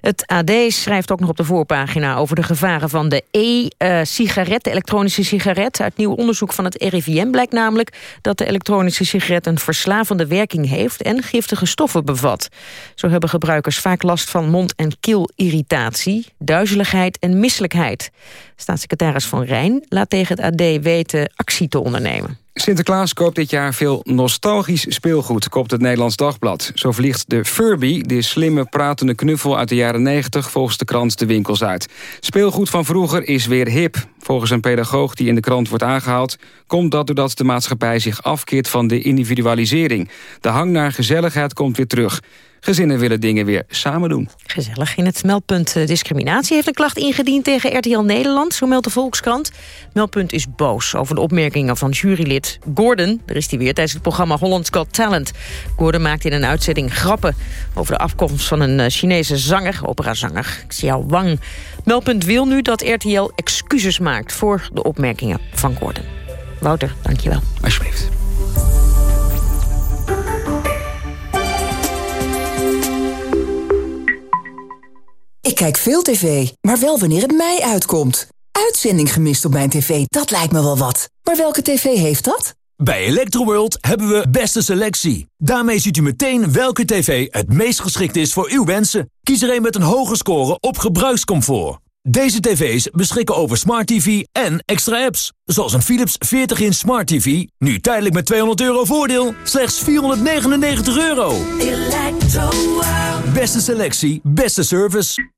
Het AD schrijft ook nog op de voorpagina over de gevaren van de e-sigaret, de elektronische sigaret. Uit nieuw onderzoek van het RIVM blijkt namelijk dat de elektronische sigaret een verslavende werking heeft en giftige stoffen bevat. Zo hebben gebruikers vaak last van mond- en keelirritatie, duizeligheid en misselijkheid. Staatssecretaris Van Rijn laat tegen het AD weten actie te ondernemen. Sinterklaas koopt dit jaar veel nostalgisch speelgoed, kopt het Nederlands Dagblad. Zo vliegt de Furby, de slimme pratende knuffel uit de jaren 90... volgens de krant de winkels uit. Speelgoed van vroeger is weer hip. Volgens een pedagoog die in de krant wordt aangehaald... komt dat doordat de maatschappij zich afkeert van de individualisering. De hang naar gezelligheid komt weer terug. Gezinnen willen dingen weer samen doen. Gezellig. In het meldpunt eh, discriminatie heeft een klacht ingediend tegen RTL Nederland. Zo meldt de Volkskrant. Meldpunt is boos over de opmerkingen van jurylid Gordon. Daar is hij weer tijdens het programma Holland's Got Talent. Gordon maakte in een uitzending grappen over de afkomst van een eh, Chinese zanger, operazanger Xiao Wang. Meldpunt wil nu dat RTL excuses maakt voor de opmerkingen van Gordon. Wouter, dankjewel. Alsjeblieft. Kijk veel tv, maar wel wanneer het mij uitkomt. Uitzending gemist op mijn tv, dat lijkt me wel wat. Maar welke tv heeft dat? Bij Electroworld hebben we beste selectie. Daarmee ziet u meteen welke tv het meest geschikt is voor uw wensen. Kies er een met een hoge score op gebruikscomfort. Deze tv's beschikken over Smart TV en extra apps. Zoals een Philips 40-inch Smart TV. Nu tijdelijk met 200 euro voordeel. Slechts 499 euro. Beste selectie, beste service.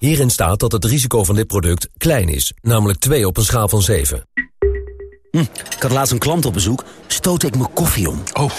Hierin staat dat het risico van dit product klein is, namelijk 2 op een schaal van 7. Hm, ik had laatst een klant op bezoek, stootte ik mijn koffie om. Oh.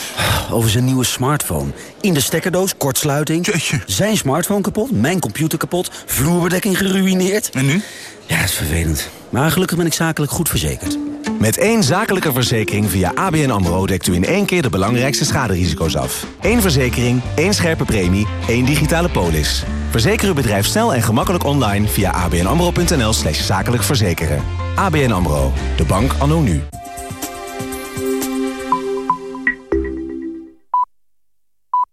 Over zijn nieuwe smartphone. In de stekkerdoos, kortsluiting. Zijn smartphone kapot, mijn computer kapot, vloerbedekking geruineerd. En nu? Ja, dat is vervelend. Maar gelukkig ben ik zakelijk goed verzekerd. Met één zakelijke verzekering via ABN AMRO... dekt u in één keer de belangrijkste schaderisico's af. Eén verzekering, één scherpe premie, één digitale polis. Verzeker uw bedrijf snel en gemakkelijk online... via abnamro.nl slash zakelijk verzekeren. ABN AMRO, de bank anno nu.